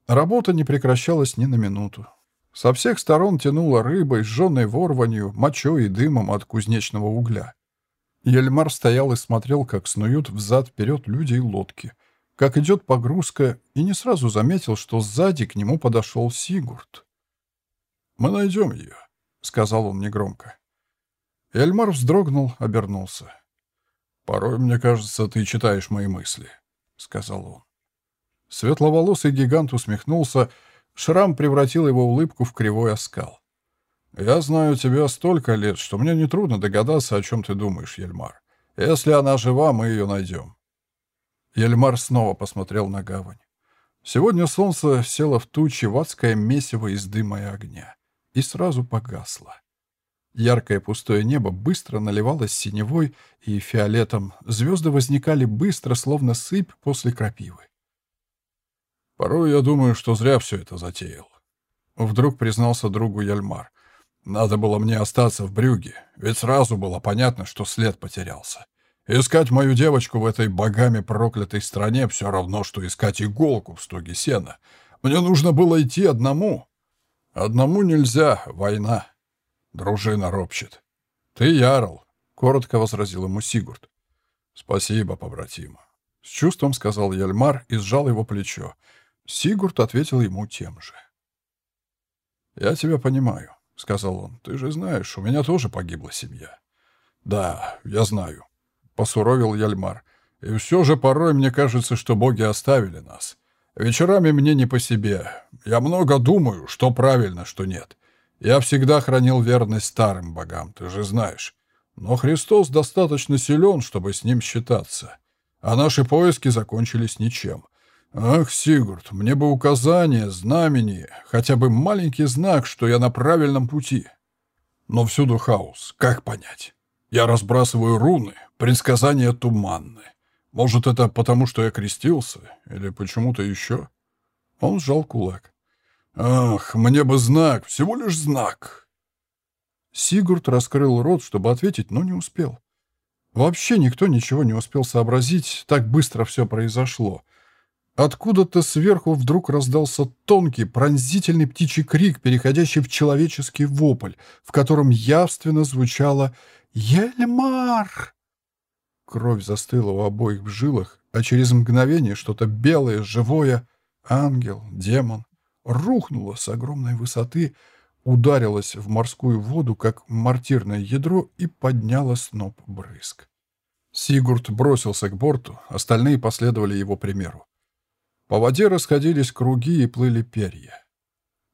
Работа не прекращалась ни на минуту. Со всех сторон тянуло рыбой, сжженной ворванью, мочой и дымом от кузнечного угля. Ельмар стоял и смотрел, как снуют взад-вперед люди и лодки, как идет погрузка, и не сразу заметил, что сзади к нему подошел Сигурд. «Мы найдем ее», — сказал он негромко. Эльмар вздрогнул, обернулся. «Порой, мне кажется, ты читаешь мои мысли», — сказал он. Светловолосый гигант усмехнулся, шрам превратил его улыбку в кривой оскал. «Я знаю тебя столько лет, что мне нетрудно догадаться, о чем ты думаешь, Ельмар. Если она жива, мы ее найдем». Ельмар снова посмотрел на гавань. Сегодня солнце село в тучи в адское месиво из дыма и огня и сразу погасло. Яркое пустое небо быстро наливалось синевой и фиолетом, звезды возникали быстро, словно сыпь после крапивы. «Порой я думаю, что зря все это затеял», — вдруг признался другу Яльмар. «Надо было мне остаться в Брюге, ведь сразу было понятно, что след потерялся. Искать мою девочку в этой богами проклятой стране все равно, что искать иголку в стоге сена. Мне нужно было идти одному. Одному нельзя, война. Дружина ропщет. Ты ярл, — коротко возразил ему Сигурд. Спасибо, побратима. С чувством сказал Яльмар и сжал его плечо. Сигурд ответил ему тем же. «Я тебя понимаю», — сказал он. «Ты же знаешь, у меня тоже погибла семья». «Да, я знаю», посуровил Яльмар. «И все же порой мне кажется, что боги оставили нас. Вечерами мне не по себе. Я много думаю, что правильно, что нет. Я всегда хранил верность старым богам, ты же знаешь. Но Христос достаточно силен, чтобы с ним считаться. А наши поиски закончились ничем. Ах, Сигурд, мне бы указание, знамение, хотя бы маленький знак, что я на правильном пути. Но всюду хаос. Как понять? Я разбрасываю руны, предсказания туманны. Может, это потому, что я крестился? Или почему-то еще?» Он сжал кулак. «Ах, мне бы знак, всего лишь знак!» Сигурд раскрыл рот, чтобы ответить, но не успел. Вообще никто ничего не успел сообразить, так быстро все произошло. Откуда-то сверху вдруг раздался тонкий, пронзительный птичий крик, переходящий в человеческий вопль, в котором явственно звучало «Ельмар!». Кровь застыла у обоих в жилах, а через мгновение что-то белое, живое, ангел, демон, рухнуло с огромной высоты, ударилось в морскую воду, как мортирное ядро, и подняло сноп брызг. Сигурд бросился к борту, остальные последовали его примеру. По воде расходились круги и плыли перья.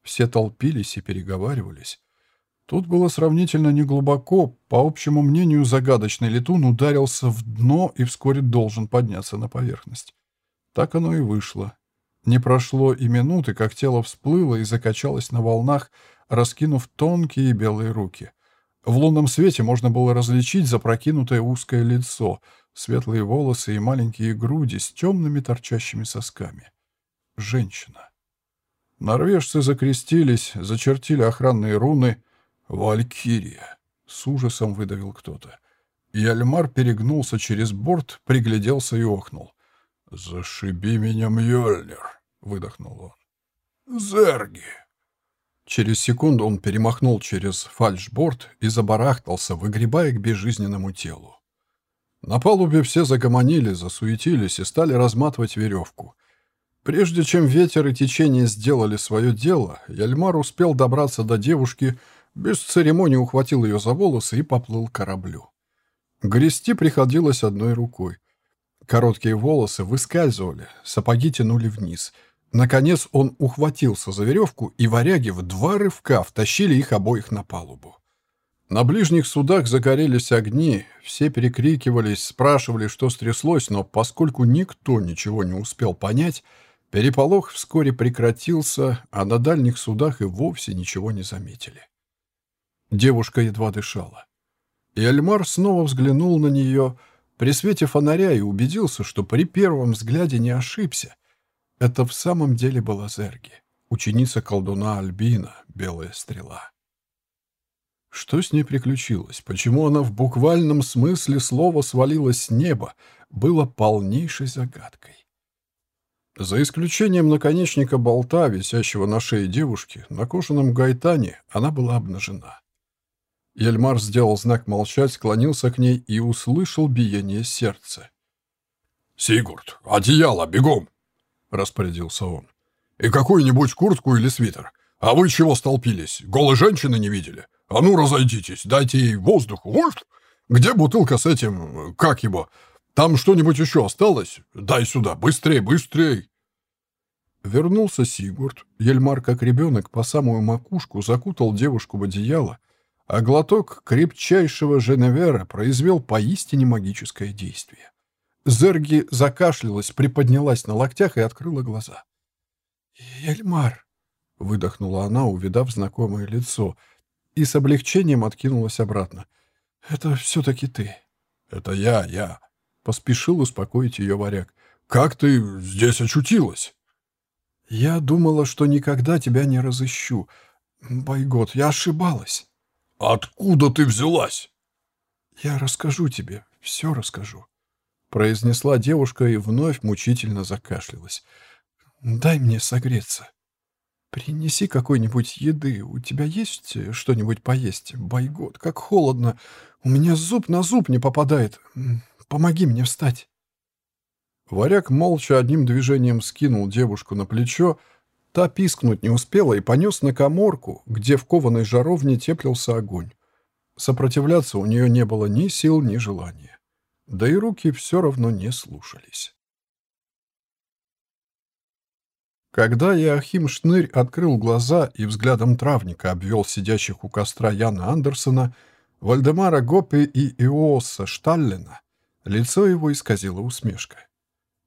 Все толпились и переговаривались. Тут было сравнительно неглубоко. По общему мнению, загадочный летун ударился в дно и вскоре должен подняться на поверхность. Так оно и вышло. Не прошло и минуты, как тело всплыло и закачалось на волнах, раскинув тонкие белые руки. В лунном свете можно было различить запрокинутое узкое лицо, светлые волосы и маленькие груди с темными торчащими сосками. Женщина. Норвежцы закрестились, зачертили охранные руны — «Валькирия!» — с ужасом выдавил кто-то. И Альмар перегнулся через борт, пригляделся и охнул. «Зашиби меня, Мьёльнир!» — выдохнул он. «Зерги!» Через секунду он перемахнул через фальшборд и забарахтался, выгребая к безжизненному телу. На палубе все загомонили, засуетились и стали разматывать веревку. Прежде чем ветер и течение сделали свое дело, Яльмар успел добраться до девушки, без церемонии ухватил ее за волосы и поплыл к кораблю. Грести приходилось одной рукой. Короткие волосы выскальзывали, сапоги тянули вниз. Наконец он ухватился за веревку, и варяги в два рывка втащили их обоих на палубу. На ближних судах загорелись огни, все перекрикивались, спрашивали, что стряслось, но поскольку никто ничего не успел понять, переполох вскоре прекратился, а на дальних судах и вовсе ничего не заметили. Девушка едва дышала. И Альмар снова взглянул на нее при свете фонаря и убедился, что при первом взгляде не ошибся. Это в самом деле была Зерги, ученица колдуна Альбина, белая стрела. Что с ней приключилось? Почему она в буквальном смысле слова свалилась с неба, было полнейшей загадкой. За исключением наконечника болта, висящего на шее девушки, на кожаном гайтане она была обнажена. Ельмар сделал знак молчать, склонился к ней и услышал биение сердца. «Сигурд, одеяло, бегом!» — распорядился он. «И какую-нибудь куртку или свитер. А вы чего столпились? Голой женщины не видели? А ну, разойдитесь, дайте ей воздух. Ульф! Где бутылка с этим... Как его? Там что-нибудь еще осталось? Дай сюда, быстрей, быстрей!» Вернулся Сигурд. Ельмар, как ребенок, по самую макушку закутал девушку в одеяло, а глоток крепчайшего Женевера произвел поистине магическое действие. Зерги закашлялась, приподнялась на локтях и открыла глаза. «Эльмар!» — выдохнула она, увидав знакомое лицо. и с облегчением откинулась обратно. «Это все-таки ты». «Это я, я», — поспешил успокоить ее варяг. «Как ты здесь очутилась?» «Я думала, что никогда тебя не разыщу. Байгот, я ошибалась». «Откуда ты взялась?» «Я расскажу тебе, все расскажу», — произнесла девушка и вновь мучительно закашлялась. «Дай мне согреться. Принеси какой-нибудь еды. У тебя есть что-нибудь поесть? Байгот, как холодно. У меня зуб на зуб не попадает. Помоги мне встать». Варяг молча одним движением скинул девушку на плечо, та пискнуть не успела и понес на коморку, где в кованой жаровне теплился огонь. Сопротивляться у нее не было ни сил, ни желания. Да и руки все равно не слушались. Когда Яахим Шнырь открыл глаза и взглядом травника обвел сидящих у костра Яна Андерсона, Вальдемара Гоппи и Иоса Шталлина, лицо его исказило усмешка.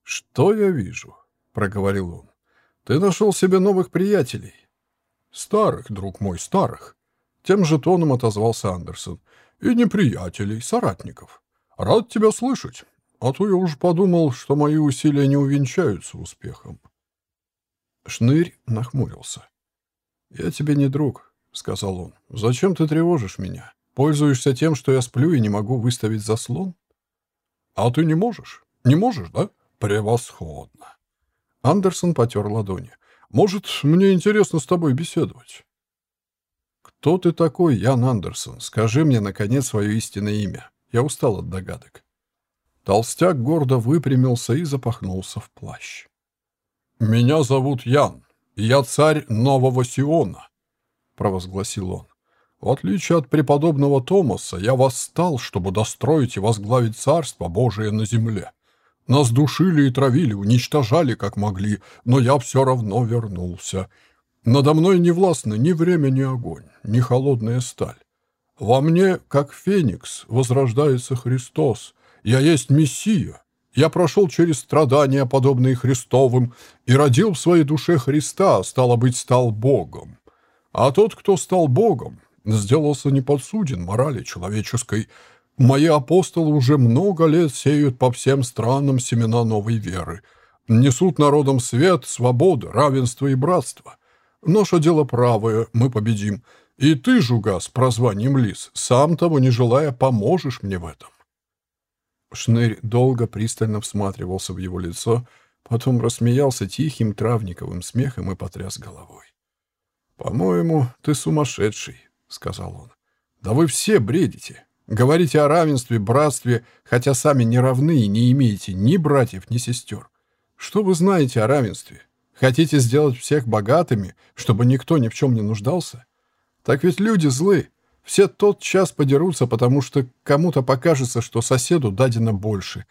«Что я вижу?» — проговорил он. «Ты нашел себе новых приятелей». «Старых, друг мой, старых», — тем же тоном отозвался Андерсон. «И не приятелей, соратников. Рад тебя слышать, а то я уж подумал, что мои усилия не увенчаются успехом». Шнырь нахмурился. «Я тебе не друг», — сказал он. «Зачем ты тревожишь меня? Пользуешься тем, что я сплю и не могу выставить заслон?» «А ты не можешь? Не можешь, да?» «Превосходно!» Андерсон потер ладони. «Может, мне интересно с тобой беседовать?» «Кто ты такой, Ян Андерсон? Скажи мне, наконец, свое истинное имя. Я устал от догадок». Толстяк гордо выпрямился и запахнулся в плащ. «Меня зовут Ян. Я царь Нового Сиона», — провозгласил он. «В отличие от преподобного Томаса, я восстал, чтобы достроить и возглавить Царство Божие на земле. Нас душили и травили, уничтожали, как могли, но я все равно вернулся. Надо мной не властны ни время, ни огонь, ни холодная сталь. Во мне, как феникс, возрождается Христос. Я есть Мессия. Я прошел через страдания, подобные Христовым, и родил в своей душе Христа, стало быть, стал Богом. А тот, кто стал Богом, сделался неподсуден морали человеческой, Мои апостолы уже много лет сеют по всем странам семена новой веры. Несут народам свет, свободу, равенство и братство. Наше дело правое, мы победим. И ты, Жуга, с прозванием Лис, сам того не желая, поможешь мне в этом. Шнырь долго пристально всматривался в его лицо, потом рассмеялся тихим травниковым смехом и потряс головой. «По-моему, ты сумасшедший», — сказал он. «Да вы все бредите. Говорите о равенстве, братстве, хотя сами не равны и не имеете ни братьев, ни сестер. Что вы знаете о равенстве? Хотите сделать всех богатыми, чтобы никто ни в чем не нуждался? Так ведь люди злы. Все тот час подерутся, потому что кому-то покажется, что соседу дадено больше.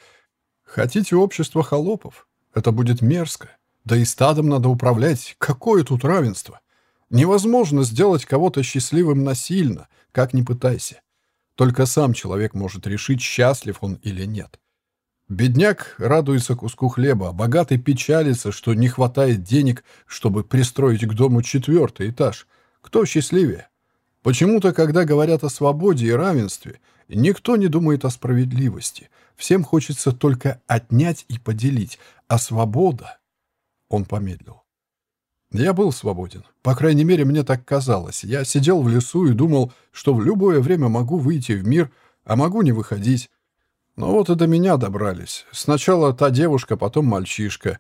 Хотите общество холопов? Это будет мерзко. Да и стадом надо управлять. Какое тут равенство? Невозможно сделать кого-то счастливым насильно, как ни пытайся. Только сам человек может решить, счастлив он или нет. Бедняк радуется куску хлеба, а богатый печалится, что не хватает денег, чтобы пристроить к дому четвертый этаж. Кто счастливее? Почему-то, когда говорят о свободе и равенстве, никто не думает о справедливости. Всем хочется только отнять и поделить, а свобода... Он помедлил. Я был свободен. По крайней мере, мне так казалось. Я сидел в лесу и думал, что в любое время могу выйти в мир, а могу не выходить. Но вот и до меня добрались. Сначала та девушка, потом мальчишка.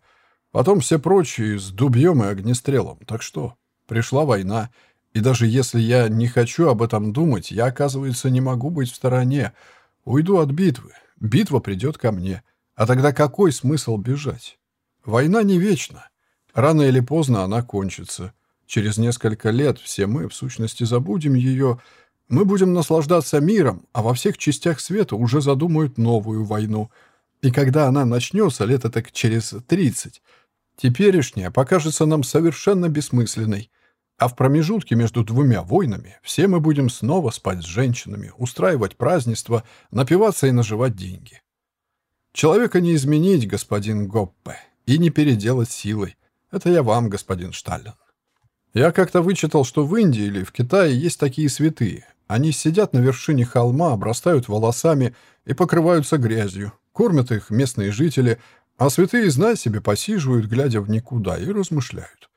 Потом все прочие с дубьем и огнестрелом. Так что, пришла война. И даже если я не хочу об этом думать, я, оказывается, не могу быть в стороне. Уйду от битвы. Битва придет ко мне. А тогда какой смысл бежать? Война не вечна. Рано или поздно она кончится. Через несколько лет все мы, в сущности, забудем ее. Мы будем наслаждаться миром, а во всех частях света уже задумают новую войну. И когда она начнется, лет так через тридцать, теперешняя покажется нам совершенно бессмысленной. А в промежутке между двумя войнами все мы будем снова спать с женщинами, устраивать празднества, напиваться и наживать деньги. Человека не изменить, господин Гоппе, и не переделать силой. Это я вам, господин Шталлен. Я как-то вычитал, что в Индии или в Китае есть такие святые. Они сидят на вершине холма, обрастают волосами и покрываются грязью. Кормят их местные жители, а святые, знай себе, посиживают, глядя в никуда, и размышляют.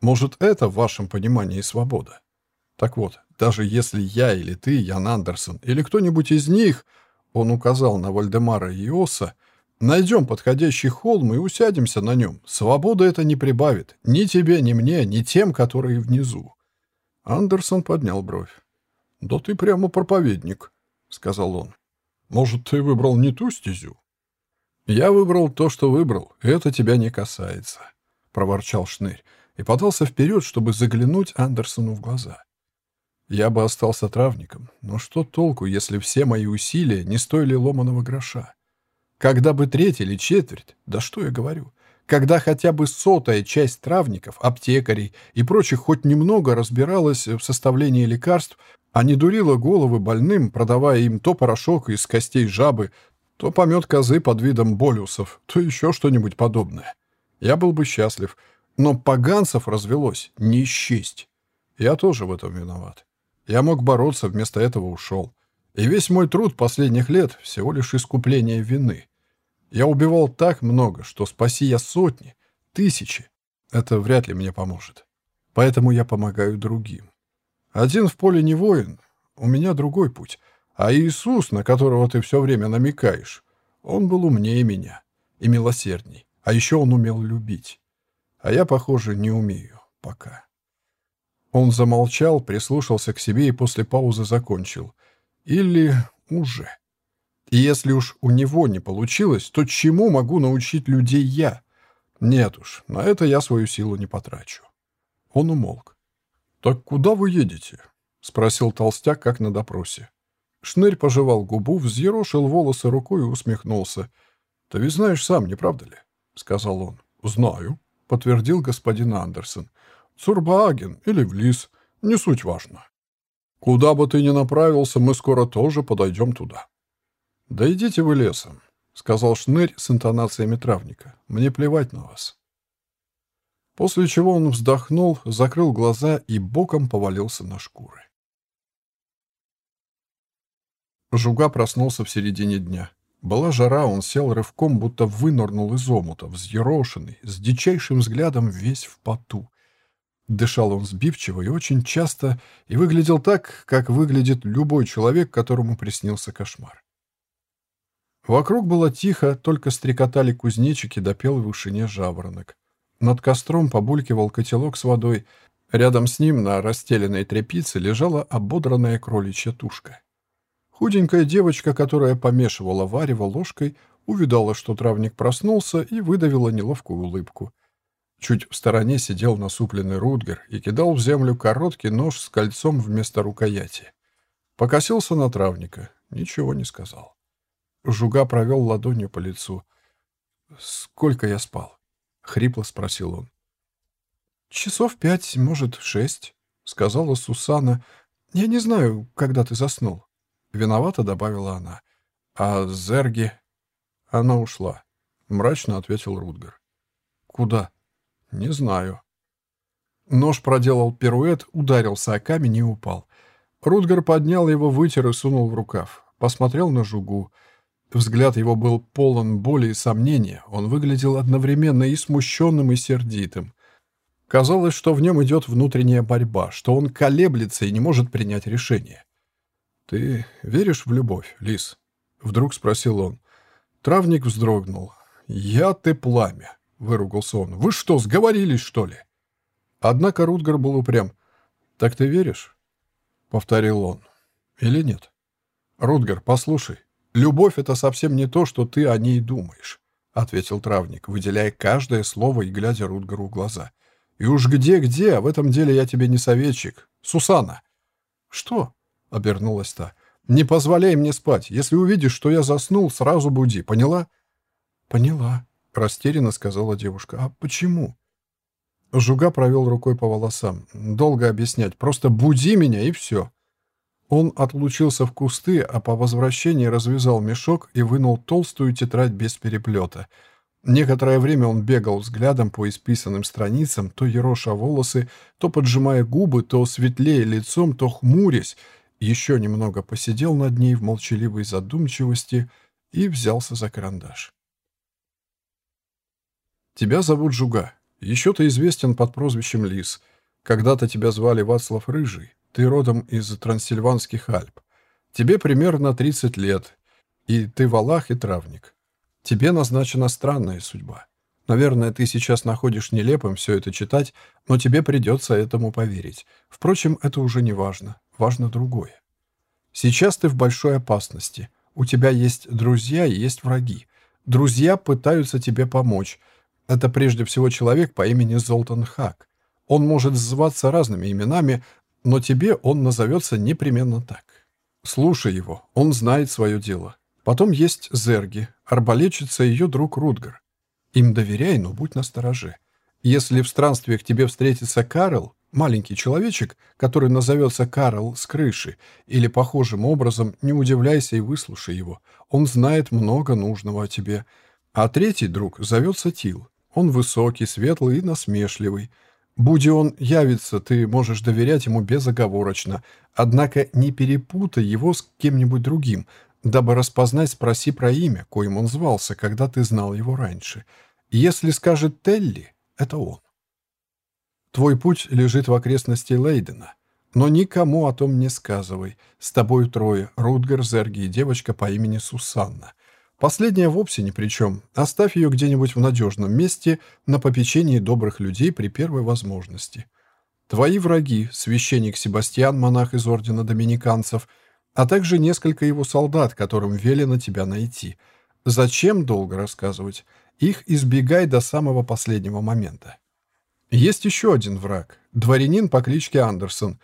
Может, это в вашем понимании свобода? Так вот, даже если я или ты, Ян Андерсон, или кто-нибудь из них, он указал на Вальдемара и Иоса, найдем подходящий холм и усядемся на нем, свобода это не прибавит ни тебе, ни мне, ни тем, которые внизу. Андерсон поднял бровь. «Да ты прямо проповедник», — сказал он. «Может, ты выбрал не ту стезю?» «Я выбрал то, что выбрал, это тебя не касается», — проворчал Шнырь и подался вперед, чтобы заглянуть Андерсону в глаза. Я бы остался травником, но что толку, если все мои усилия не стоили ломаного гроша? Когда бы треть или четверть, да что я говорю, когда хотя бы сотая часть травников, аптекарей и прочих хоть немного разбиралась в составлении лекарств, а не дурила головы больным, продавая им то порошок из костей жабы, то помет козы под видом болюсов, то еще что-нибудь подобное. Я был бы счастлив, но поганцев развелось не счесть. Я тоже в этом виноват. Я мог бороться, вместо этого ушел. И весь мой труд последних лет — всего лишь искупление вины. Я убивал так много, что спаси я сотни, тысячи. Это вряд ли мне поможет. Поэтому я помогаю другим. Один в поле не воин, у меня другой путь. А Иисус, на которого ты все время намекаешь, он был умнее меня и милосердней. А еще он умел любить. А я, похоже, не умею пока. Он замолчал, прислушался к себе и после паузы закончил. Или уже. И если уж у него не получилось, то чему могу научить людей я? Нет уж, на это я свою силу не потрачу. Он умолк. «Так куда вы едете?» — спросил толстяк, как на допросе. Шнырь пожевал губу, взъерошил волосы рукой и усмехнулся. «Ты ведь знаешь сам, не правда ли?» — сказал он. «Знаю», — подтвердил господин Андерсон. Цурбааген или в лис, не суть важно. Куда бы ты ни направился, мы скоро тоже подойдем туда. Да идите вы лесом, сказал Шнырь с интонациями травника. Мне плевать на вас. После чего он вздохнул, закрыл глаза и боком повалился на шкуры. Жуга проснулся в середине дня. Была жара, он сел рывком, будто вынырнул из омута, взъерошенный, с дичайшим взглядом весь в поту. Дышал он сбивчиво и очень часто, и выглядел так, как выглядит любой человек, которому приснился кошмар. Вокруг было тихо, только стрекотали кузнечики, допел в вышине жаворонок. Над костром побулькивал котелок с водой. Рядом с ним на расстеленной тряпице лежала ободранная кроличья тушка. Худенькая девочка, которая помешивала варево ложкой, увидала, что травник проснулся и выдавила неловкую улыбку. Чуть в стороне сидел насупленный Рутгер и кидал в землю короткий нож с кольцом вместо рукояти. Покосился на травника, ничего не сказал. Жуга провел ладонью по лицу. «Сколько я спал?» — хрипло спросил он. «Часов пять, может, шесть», — сказала Сусана. «Я не знаю, когда ты заснул». Виновато добавила она. «А Зерги?» Она ушла. Мрачно ответил Рутгер. «Куда?» «Не знаю». Нож проделал пируэт, ударился о камень и упал. Рутгер поднял его, вытер и сунул в рукав. Посмотрел на жугу. Взгляд его был полон боли и сомнения. Он выглядел одновременно и смущенным, и сердитым. Казалось, что в нем идет внутренняя борьба, что он колеблется и не может принять решение. «Ты веришь в любовь, Лис?» — вдруг спросил он. Травник вздрогнул. «Я ты пламя. — выругался он. «Вы что, сговорились, что ли?» Однако Рутгар был упрям. «Так ты веришь?» — повторил он. «Или нет?» «Рутгар, послушай, любовь — это совсем не то, что ты о ней думаешь», — ответил травник, выделяя каждое слово и глядя Рутгару в глаза. «И уж где-где, а в этом деле я тебе не советчик. Сусана!» «Что?» — обернулась та. «Не позволяй мне спать. Если увидишь, что я заснул, сразу буди. Поняла?» «Поняла», — растерянно сказала девушка. «А почему?» Жуга провел рукой по волосам. «Долго объяснять. Просто буди меня, и все». Он отлучился в кусты, а по возвращении развязал мешок и вынул толстую тетрадь без переплета. Некоторое время он бегал взглядом по исписанным страницам, то ероша волосы, то поджимая губы, то светлее лицом, то хмурясь, еще немного посидел над ней в молчаливой задумчивости и взялся за карандаш. «Тебя зовут Жуга. Еще ты известен под прозвищем Лис. Когда-то тебя звали Вацлав Рыжий. Ты родом из Трансильванских Альп. Тебе примерно 30 лет, и ты валах и травник. Тебе назначена странная судьба. Наверное, ты сейчас находишь нелепым все это читать, но тебе придется этому поверить. Впрочем, это уже не важно. Важно другое. Сейчас ты в большой опасности. У тебя есть друзья и есть враги. Друзья пытаются тебе помочь. Это прежде всего человек по имени Золтан Хак. Он может зваться разными именами, но тебе он назовется непременно так. Слушай его, он знает свое дело. Потом есть Зерги, арбалетчица и ее друг Рудгар. Им доверяй, но будь настороже. Если в странствиях тебе встретится Карл, маленький человечек, который назовется Карл с крыши, или похожим образом, не удивляйся и выслушай его. Он знает много нужного о тебе. А третий друг зовется Тил. Он высокий, светлый и насмешливый. Будь он явится, ты можешь доверять ему безоговорочно, однако не перепутай его с кем-нибудь другим, Дабы распознать, спроси про имя, коим он звался, когда ты знал его раньше. Если скажет Телли, это он. Твой путь лежит в окрестности Лейдена. Но никому о том не сказывай. С тобой трое — Рутгер, Зерги и девочка по имени Сусанна. Последняя вовсе ни при чем. Оставь ее где-нибудь в надежном месте на попечении добрых людей при первой возможности. Твои враги — священник Себастьян, монах из ордена доминиканцев — а также несколько его солдат, которым велено тебя найти. Зачем долго рассказывать? Их избегай до самого последнего момента. Есть еще один враг. Дворянин по кличке Андерсон.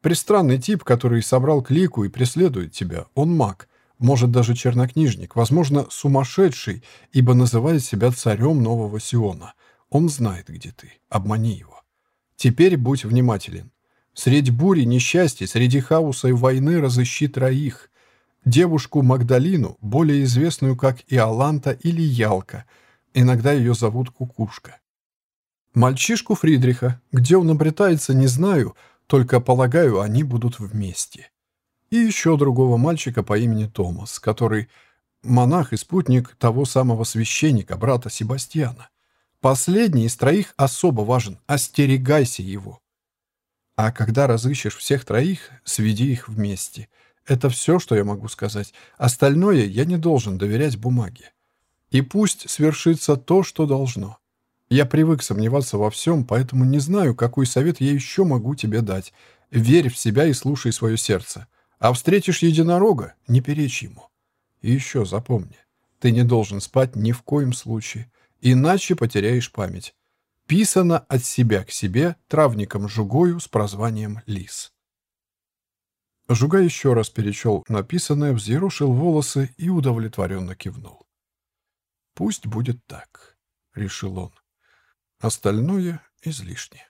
Пристранный тип, который собрал клику и преследует тебя. Он маг. Может, даже чернокнижник. Возможно, сумасшедший, ибо называет себя царем Нового Сиона. Он знает, где ты. Обмани его. Теперь будь внимателен. Средь бури несчастья, среди хаоса и войны разыщи троих. Девушку Магдалину, более известную как Иоланта или Ялка. Иногда ее зовут Кукушка. Мальчишку Фридриха, где он обретается, не знаю, только, полагаю, они будут вместе. И еще другого мальчика по имени Томас, который монах и спутник того самого священника, брата Себастьяна. Последний из троих особо важен, остерегайся его. А когда разыщешь всех троих, сведи их вместе. Это все, что я могу сказать. Остальное я не должен доверять бумаге. И пусть свершится то, что должно. Я привык сомневаться во всем, поэтому не знаю, какой совет я еще могу тебе дать. Верь в себя и слушай свое сердце. А встретишь единорога, не перечь ему. И еще запомни, ты не должен спать ни в коем случае, иначе потеряешь память писано от себя к себе травником Жугою с прозванием Лис. Жуга еще раз перечел написанное, взъерошил волосы и удовлетворенно кивнул. «Пусть будет так», — решил он. «Остальное излишне».